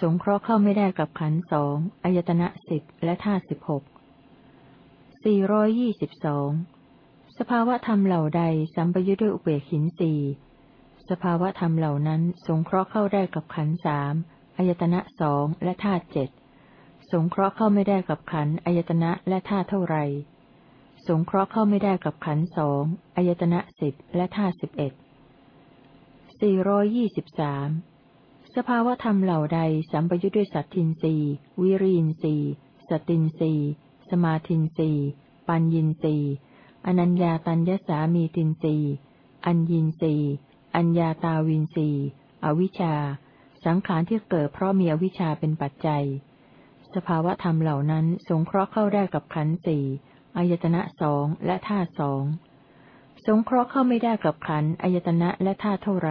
สงเคราะห์เข้าไม่ได้กับขันสองอายตนะสิบและธาสิบหกสี่ร้อยยี่สิบสองสภาวะธรรมเหล่าใดสัมปยุทธ์ด้วยอุเบกขินสี่สภาวะธรรมเหล่านั้น สงเคราะห์เข้าได้กับขันสามอายตนะสองและธาตุเจ็ดสงเคราะห์เข้าไม่ได้กับขันอายตนะและธาตุเท่าไร สงเคราะห์เข้าไม่ได้กับขันสองอายตนะสิบและธาตุสิบเอ็ดสี่ร้อยยี่สิบสาม สภาวธรรมเหล่าใดสัมปยุทธ์ด้วยสัตทินรีวิริยินรีสตินรีสมาทินรีปัญญินรีอนัญญาตัญญสามีตินรีอัญญินรีอัญญาตาวินรีอวิชชา สังขารที่เกิดเพราะมีอวิชชาเป็นปัจจัย สภาวธรรมเหล่านั้นสงเคราะห์เข้าได้กับขันธ์สี่อายตนะสองและธาสองสงเคราะห์เข้าไม่ได้กับขันธ์อายตนะและธาเท่าไร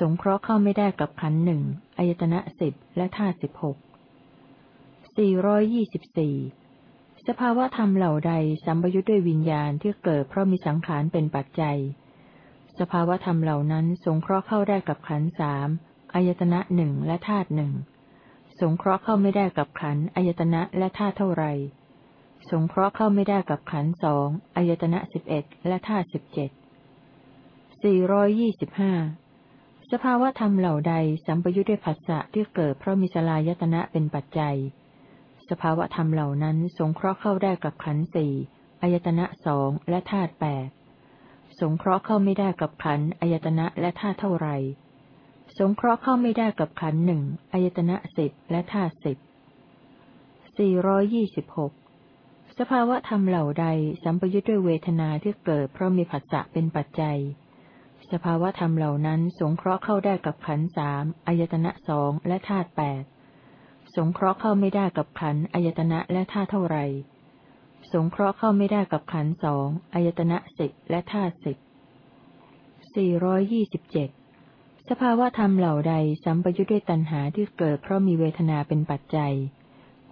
สงเคราะห์เข้าไม่ได้กับขันหนึ่งอายตนะสิบและธาตุสิบหกสี่ร้อยยี่สิบสี่สภาวะธรรมเหล่าใดสัมปยุทธ์ด้วยวิญญาณที่เกิดเพราะมีสังขารเป็นปัจจัย สภาวะธรรมเหล่านั้นสงเคราะห์เข้าได้กับขันสามอายตนะหนึ่งและธาตุหนึ่งสงเคราะห์เข้าไม่ได้กับขันอายตนะและธาตุเท่าไร สงเคราะห์เข้าไม่ได้กับขันสองอายตนะสิบเอ็ดและธาตุสิบเจ็ดสี่ร้อยยี่สิบห้า สภาวะธรรมเหล่าใดสัมปยุทธ์ด้วยผัสสะที่เกิดเพราะมีสลายตนะเป็นปัจจัย สภาวะธรรมเหล่านั้นสงเคราะห์เข้าได้กับขันสี่อายตนะสองและธาตุแปดสงเคราะห์เข้าไม่ได้กับขันอายตนะและธาตุเท่าไร สงเคราะห์เข้าไม่ได้กับขันหนึ่งอายตนะสิบและธาตุสิบสี่ร้อยยี่สิบหกสภาวะธรรมเหล่าใดสัมปยุทธ์ด้วยเวทนาที่เกิดเพราะมีผัสสะเป็นปัจจัย สภาวะธรรมเหล่านั้น สงเคราะห์เข้าได้กับขันสามอายตนะสองและธาตุแปดสงเคราะห์เข้าไม่ได้กับขันอายตนะและธาตุเท่าไรสงเคราะห์เข้าไม่ได้กับขันสองอายตนะสิบและธาตุสิบสี่ร้อยยี่สิบเจ็ดสภาวะธรรมเหล่าใดสัมปยุทธ์ด้วยตัณหาที่เกิดเพราะมีเวทนาเป็นปัจจัย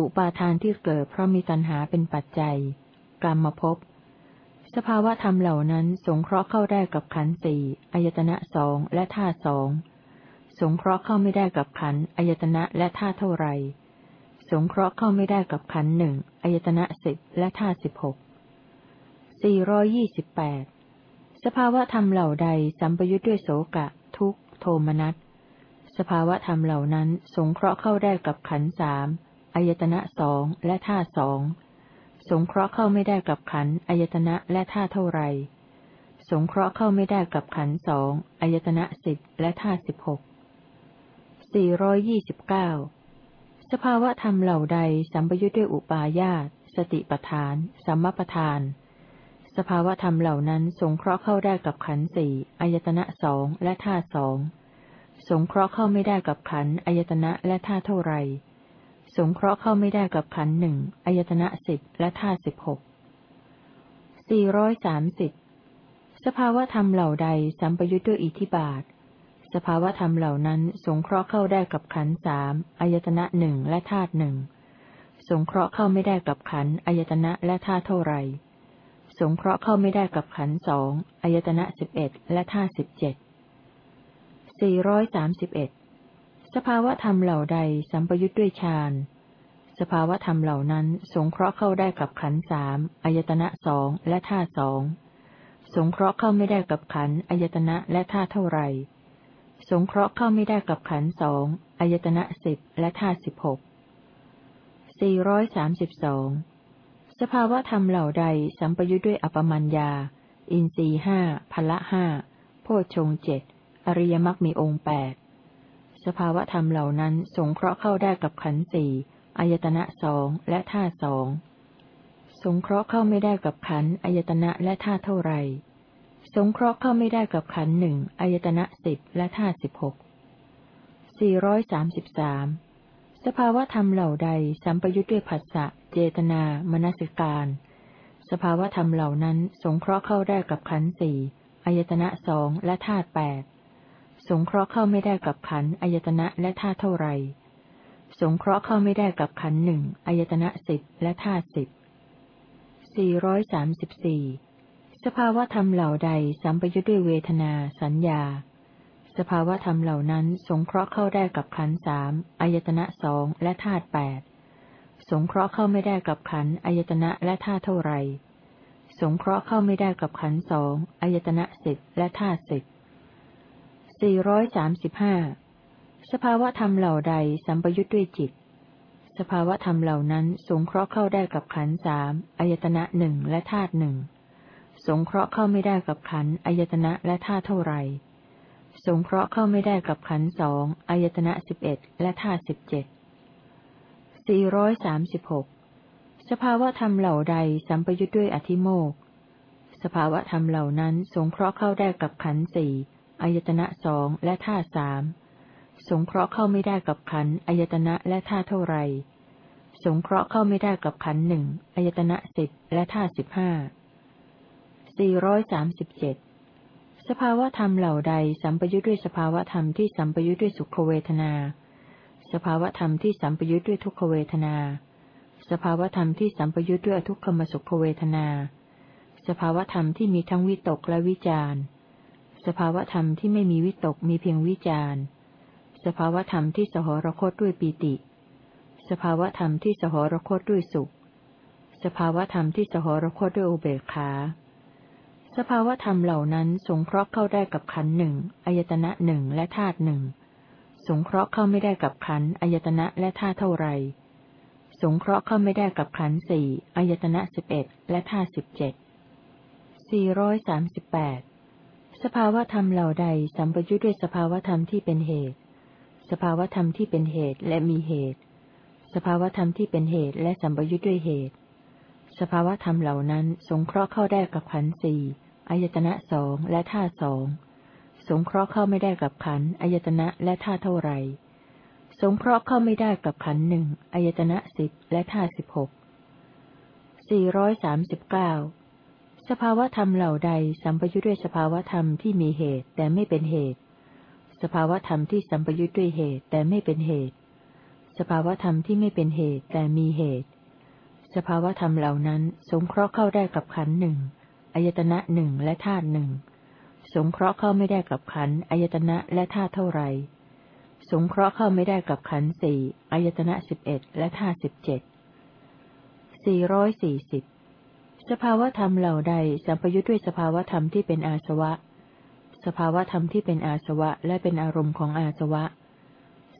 อุปาทานที่เกิดเพราะมีตัณหาเป็นปัจจัย กรรมภพ สภาวะธรรมเหล่านั้นสงเคราะห์เข้าได้กับขันธ์สี่อายตนะสองและธาตุสองสงเคราะห์เข้าไม่ได้กับขันธ์อายตนะและธาตุเท่าไร สงเคราะห์เข้าไม่ได้กับขันธ์หนึ่งอายตนะสิบและธาตุสิบหกสี่ร้อยี่สิบแปดสภาวะธรรมเหล่าใดสัมปยุทธ์ด้วยโสกะ ทุกโทมนัสสภาวะธรรมเหล่านั้นสงเคราะห์เข้าได้กับขันธ์สามอายตนะสองและธาตุสอง สงเคราะห์เข้าไม่ได้กับขันอายตนะและธาเท่าไร สงเคราะห์เข้าไม่ได้กับขันสองอายตนะสิบและธาสิบหกสี่ร้อยยี่สิบเก้าสภาวะธรรมเหล่าใดสัมปยุทธ์ด้วยอุปาญาตสติปทาน สัมมปทาน สภาวะธรรมเหล่านั้น สงเคราะห์เข้าได้กับขันสี่อายตนะสองและธาสองสงเคราะห์เข้าไม่ได้กับขันอายตนะและธาเท่าไร สงเคราะห์เข้าไม่ได้กับขันหนึ่งอายตนะสิบและธาตุสิบหกสี่ร้อยสามสิบสภาวธรรมเหล่าใดสัมปยุทธ์ด้วยอิทธิบาท สภาวธรรมเหล่านั้น สงเคราะห์เข้าได้กับขันสามอายตนะหนึ่งและธาตุหนึ่งสงเคราะห์เข้าไม่ได้กับขันอายตนะและธาตุเท่าไร สงเคราะห์เข้าไม่ได้กับขันสองอายตนะสิบเอ็ดและธาตุสิบเจ็ดสี่ร้อยสามสิบเอ็ด สภาวะธรรมเหล่าใดสัมปยุทธ์ด้วยฌาน สภาวะธรรมเหล่านั้นสงเคราะห์เข้าได้กับขันสามอายตนะสองและธาตุสอง สงเคราะห์เข้าไม่ได้กับขันอายตนะและธาตุเท่าไรสงเคราะห์เข้าไม่ได้กับขันสองอายตนะสิบและธาตุสิบหกสี่ร้อยสามสิบสองสภาวะธรรมเหล่าใดสัมปยุทธ์ด้วยอปมัญญา อินทรีห้าพละห้าโพชงเจ็ดอริยมรรคมีองค์แปด สภาวะธรรมเหล่านั้นสงเคราะห์เข้าได้กับขันสี่อายตนะสองและธาตุสองสงเคราะห์เข้าไม่ได้กับขันอายตนะและธาตุเท่าไรสงเคราะห์เข้าไม่ได้กับขันหนึ่งอายตนะสิบและธาตุสิบหกสี่ร้อยสามสิบสามสภาวธรรมเหล่าใดสัมปยุทธ์ด้วยผัสสะเจตนามนสิการ สภาวธรรมเหล่านั้นสงเคราะห์เข้าได้กับขันธ์สี่อายตนะสองและธาตุแปด สงเคราะห์เข้าไม่ได้กับขันอายตนะและธาตุเท่าไรสงเคราะห์เข้าไม่ได้กับขันหนึ่งอายตนะสิบและธาตุสิบสี่ร้อยสามสิบสี่สภาวธรรมเหล่าใดสัมปยุทธ์ด้วยเวทนาสัญญา สภาวธรรมเหล่านั้นสงเคราะห์เข้าได้กับขันสามอายตนะสองและธาตุแปดสงเคราะห์เข้าไม่ได้กับขันอายตนะและธาตุเท่าไร สงเคราะห์เข้าไม่ได้กับขันสองอายตนะสิบและธาตุสิบ สี่ร้อยสามสิบห้าสภาวธรรมเหล่าใดสัมปยุทธ์ด้วยจิต สภาวธรรมเหล่านั้นสงเคราะห์เข้าได้กับขันสามอายตนะหนึ่งและธาตุหนึ่ง สงเคราะห์เข้าไม่ได้กับขันอายตนะและธาตุเท่าไรสงเคราะห์เข้าไม่ได้กับขันสองอายตนะสิบเอ็ดและธาตุสิบเจ็ดสี่ร้อยสามสิบหกสภาวธรรมเหล่าใดสัมปยุทธ์ด้วยอธิโมก สภาวธรรมเหล่านั้นสงเคราะห์เข้าได้กับขันสี่ อายตนะสองและธาสามสงเคราะห์เข้าไม่ได้กับขันอายตนะและธาเท่าไร สงเคราะห์เข้าไม่ได้กับขันหนึ่งอายตนะสิบและธาสิบห้าสี่ร้อยสามสิบเจ็ดสภาวธรรมเหล่าใดสัมปยุทธ์ด้วยสภาวธรรมที่สัมปยุทธ์ด้วยสุขเวทนา สภาวธรรมที่สัมปยุทธ์ด้วยทุกขเวทนา สภาวธรรมที่สัมปยุทธ์ด้วยทุกขมสุขเวทนา สภาวธรรมที่มีทั้งวิตกและวิจารณ์ สภาวธรรมที่ไม่มีวิตกมีเพียงวิจารณ์ สภาวธรรมที่สหรคตด้วยปีติ สภาวธรรมที่สหรคตด้วยสุข สภาวธรรมที่สหรคตด้วยอุเบกขา สภาวธรรมเหล่านั้นสงเคราะห์เข้าได้กับขันหนึ่งอายตนะหนึ่งและธาตุหนึ่งสงเคราะห์เข้าไม่ได้กับขันอายตนะและธาตุเท่าไรสงเคราะห์เข้าไม่ได้กับขันสี่อายตนะสิบเอ็ดและธาตุสิบเจ็ดสี่ร้อยสามสิบแปด สภาวธรรมเหล่าใดสัมปยุทธ์ด้วยสภาวธรรมที่เป็นเหตุ สภาวธรรมที่เป็นเหตุและมีเหตุ สภาวธรรมที่เป็นเหตุและสัมปยุทธ์ด้วยเหตุ สภาวธรรมเหล่านั้นสงเคราะห์เข้าได้กับขันสี่อายตนะสองและธาสองสงเคราะห์เข้าไม่ได้กับขันอายตนะและธาเท่าไรสงเคราะห์เข้าไม่ได้กับขันหนึ่งอายตนะสิบและธาสิบหกสี่ร้อยสามสิบเก้า สภาวธรรมเหล่าใดสัมปยุทธ์ด้วยสภาวธรรมที่มีเหตุแต่ไม่เป็นเหตุ สภาวธรรมที่สัมปยุทธ์ด้วยเหตุแต่ไม่เป็นเหตุ สภาวธรรมที่ไม่เป็นเหตุแต่มีเหตุ สภาวธรรมเหล่านั้น สงเคราะห์เข้าได้กับขันหนึ่งอายตนะหนึ่งและธาตุหนึ่งสงเคราะห์เข้าไม่ได้กับขันอายตนะและธาตุเท่าไรสงเคราะห์เข้าไม่ได้กับขันสี่อายตนะสิบเอ็ดและธาตุสิบเจ็ดสี่ร้อยสี่สิบ สภาวธรรมเหล่าใดสัมปยุทธ์ด้วยสภาวธรรมที่เป็นอาสวะ สภาวธรรมที่เป็นอาสวะและเป็นอารมณ์ของอาสวะ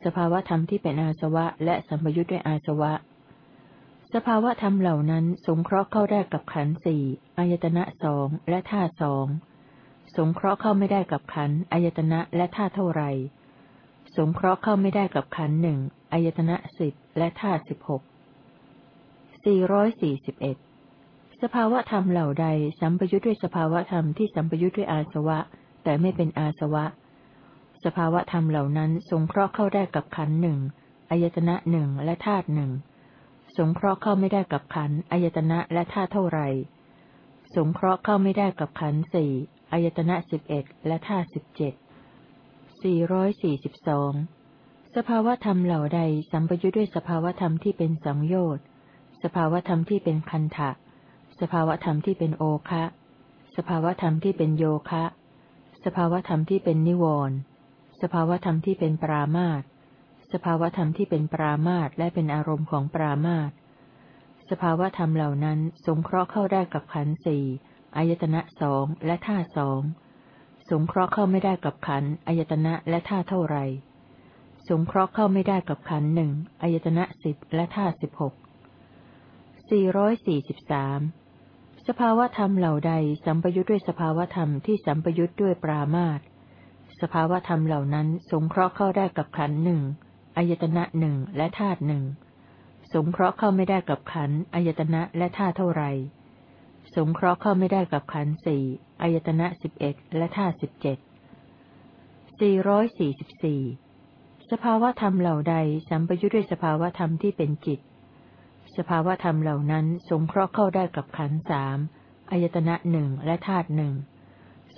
สภาวธรรมที่เป็นอาสวะและสัมปยุทธ์ด้วยอาสวะ สภาวธรรมเหล่านั้นสงเคราะห์เข้าได้กับขันสี่อายตนะสองและธาตุสองสงเคราะห์เข้าไม่ได้กับขันอายตนะและธาตุเท่าไรสงเคราะห์เข้าไม่ได้กับขันหนึ่งอายตนะสิบและธาตุสิบหกสี่ร้อยสี่สิบเอ็ด สภาวะธรรมเหล่าใดสัมปยุทธ์ด้วยสภาวะธรรมที่สัมปยุทธ์ด้วยอาสวะ แต่ไม่เป็นอาสวะ สภาวะธรรมเหล่านั้น สงเคราะห์เข้าได้กับขันหนึ่งอายตนะหนึ่งและธาตุหนึ่งสงเคราะห์เข้าไม่ได้กับขันอายตนะและธาตุเท่าไรสงเคราะห์เข้าไม่ได้กับขันสี่อายตนะสิบเอ็ดและธาตุสิบเจ็ดสี่ร้อยสี่สิบสองสภาวธรรมเหล่าใดสัมปยุทธ์ด้วยสภาวธรรมที่เป็นสังโยชน์ สภาวธรรมที่เป็นคันทะ สภาวธรรมที่เป็นโอคะ สภาวธรรมที่เป็นโยคะ สภาวธรรมที่เป็นนิวรณ์สภาวธรรมที่เป็นปรามาตสภาวธรรมที่เป็นปรามาตและเป็นอารมณ์ของปรามาตสภาวธรรมเหล่านั้นสงเคราะห์เข้าได้กับขันสี่อายตนะสองและท่าสองสงเคราะห์เข้าไม่ได้กับขันอายตนะและท่าเท่าไรสงเคราะห์เข้าไม่ได้กับขันหนึ่งอายตนะสิบและท่าสิบหกสี่ร้อยสี่สิบสาม สภาวธรรมเหล่าใดสัมปยุทธ์ด้วยสภาวธรรมที่สัมปยุทธ์ด้วยปรามาตสภาวธรรมเหล่านั้นสงเคราะห์เข้าได้กับขันหนึ่งอายตนะหนึ่งและธาตุหนึ่งสงเคราะห์เข้าไม่ได้กับขันอายตนะและธาตุเท่าไรสงเคราะห์เข้าไม่ได้กับขันสี่อายตนะสิบเอ็ดและธาตุสิบเจ็ดสี่ร้อยสี่สิบสี่สภาวธรรมเหล่าใดสัมปยุทธ์ด้วยสภาวธรรมที่เป็นจิต สภาวธรรมเหล่านั้นสงเคราะห์เข้าได้กับขันสามอายตนะหนึ่งและธาตุหนึ่ง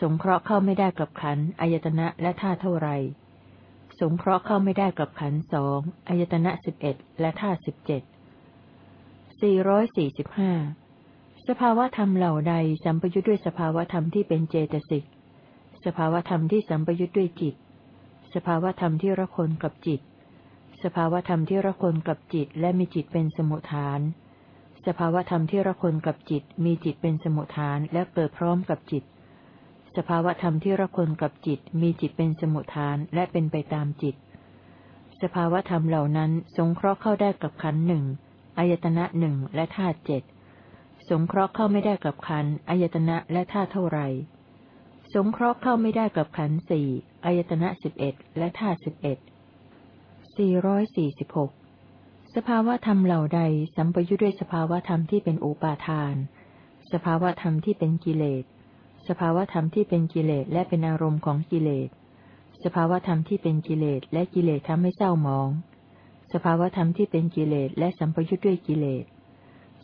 สงเคราะห์เข้าไม่ได้กับขันอายตนะและธาตุเท่าไรสงเคราะห์เข้าไม่ได้กับขันสองอายตนะสิบเอ็ดและธาตุสิบเจ็ดสี่ร้อยสี่สิบห้าสภาวธรรมเหล่าใดสัมปยุทธ์ด้วยสภาวธรรมที่เป็นเจตสิก สภาวธรรมที่สัมปยุทธ์ด้วยจิต สภาวธรรมที่ระคนกับจิต สภาวธรรมที่ระคนกับจิตและมีจิตเป็นสมุทฐาน สภาวธรรมที่ระคนกับจิต มีจิตเป็นสมุทฐานและเกิดพร้อมกับจิต สภาวธรรมที่ระคนกับจิต มีจิตเป็นสมุทฐานและเป็นไปตามจิต สภาวธรรมเหล่านั้นสงเคราะห์เข้าได้กับขันหนึ่งอายตนะหนึ่งและธาตุเจ็ดสงเคราะห์เข้าไม่ได้กับขันอายตนะและธาตุเท่าไรสงเคราะห์เข้าไม่ได้กับขันสี่อายตนะสิบเอ็ดและธาตุสิบเอ็ด สี่ร้อยสี่สิบหกสภาวธรรมเหล่าใดสัมปยุทธ์ด้วยสภาวธรรมที่เป็นอุปาทาน สภาวธรรมที่เป็นกิเลส สภาวธรรมที่เป็นกิเลสและเป็นอารมณ์ของกิเลส สภาวธรรมที่เป็นกิเลสและกิเลสทำให้เศร้าหมอง สภาวธรรมที่เป็นกิเลสและสัมปยุทธ์ด้วยกิเลส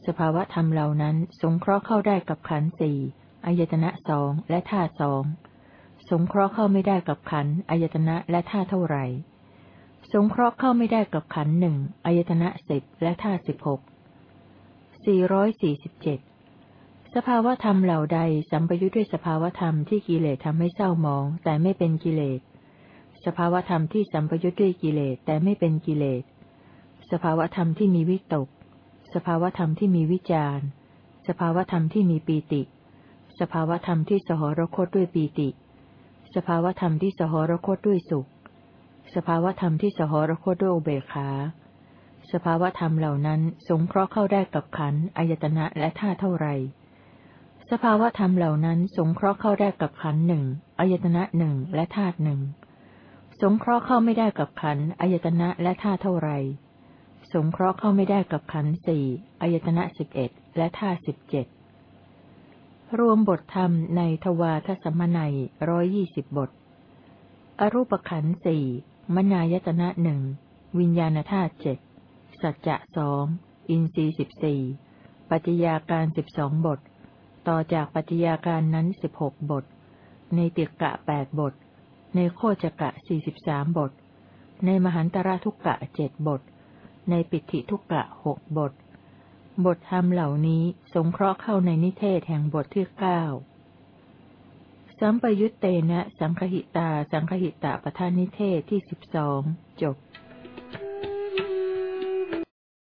สภาวะธรรมเหล่านั้นสงเคราะห์เข้าได้กับขันธ์สี่อายตนะสองและธาตุสองสงเคราะห์เข้าไม่ได้กับขันธ์อายตนะและธาตุเท่าไหร่ สงเคราะห์เข้าไม่ได้กับขันหนึ่งอายตนะสิบและธาตุสิบหกสี่ร้อยสี่สิบเจ็ดสภาวธรรมเหล่าใดสัมปยุทธ์ด้วยสภาวธรรมที่กิเลสทำให้เศร้าหมอง แต่ไม่เป็นกิเลส สภาวธรรมที่สัมปยุทธ์ด้วยกิเลสแต่ไม่เป็นกิเลส สภาวธรรมที่มีวิตก สภาวธรรมที่มีวิจารสภาวธรรมที่มีปีติ สภาวธรรมที่สหรคตด้วยปีติ สภาวธรรมที่สหรคตด้วยสุข สภาวธรรมที่สหรคตด้วยอุเบกขา สภาวธรรมเหล่านั้นสงเคราะห์เข้าได้กับขันอายตนะและท่าเท่าไร สภาวธรรมเหล่านั้นสงเคราะห์เข้าได้กับขันหนึ่งอายตนะหนึ่งและธาตุหนึ่ง สงเคราะห์เข้าไม่ได้กับขันอายตนะและท่าเท่าไร สงเคราะห์เข้าไม่ได้กับขันสี่อายตนะสิบเอ็ดและท่าสิบเจ็ดรวมบทธรรมในทวารทสมนัยร้อยยี่สิบบท อรูปขันสี่ มนายตนะหนึ่งวิญญาณธาตุเจ็ดสัจจะสองอินทรีสิบสี่ปัจจยาการสิบสองบท ต่อจากปัจจยาการนั้นสิบหกบท ในเตียกะแปดบท ในโคจกะสี่สิบสามบท ในมหันตระทุกกะเจ็ดบท ในปิติทุกกะหกบท บทธรรมเหล่านี้สงเคราะห์เข้าในนิเทศแห่งบทที่เก้า สัมปยุตเตนะ สังคหิตา สังคหิตาปทานิเทศที่สิบสองจบ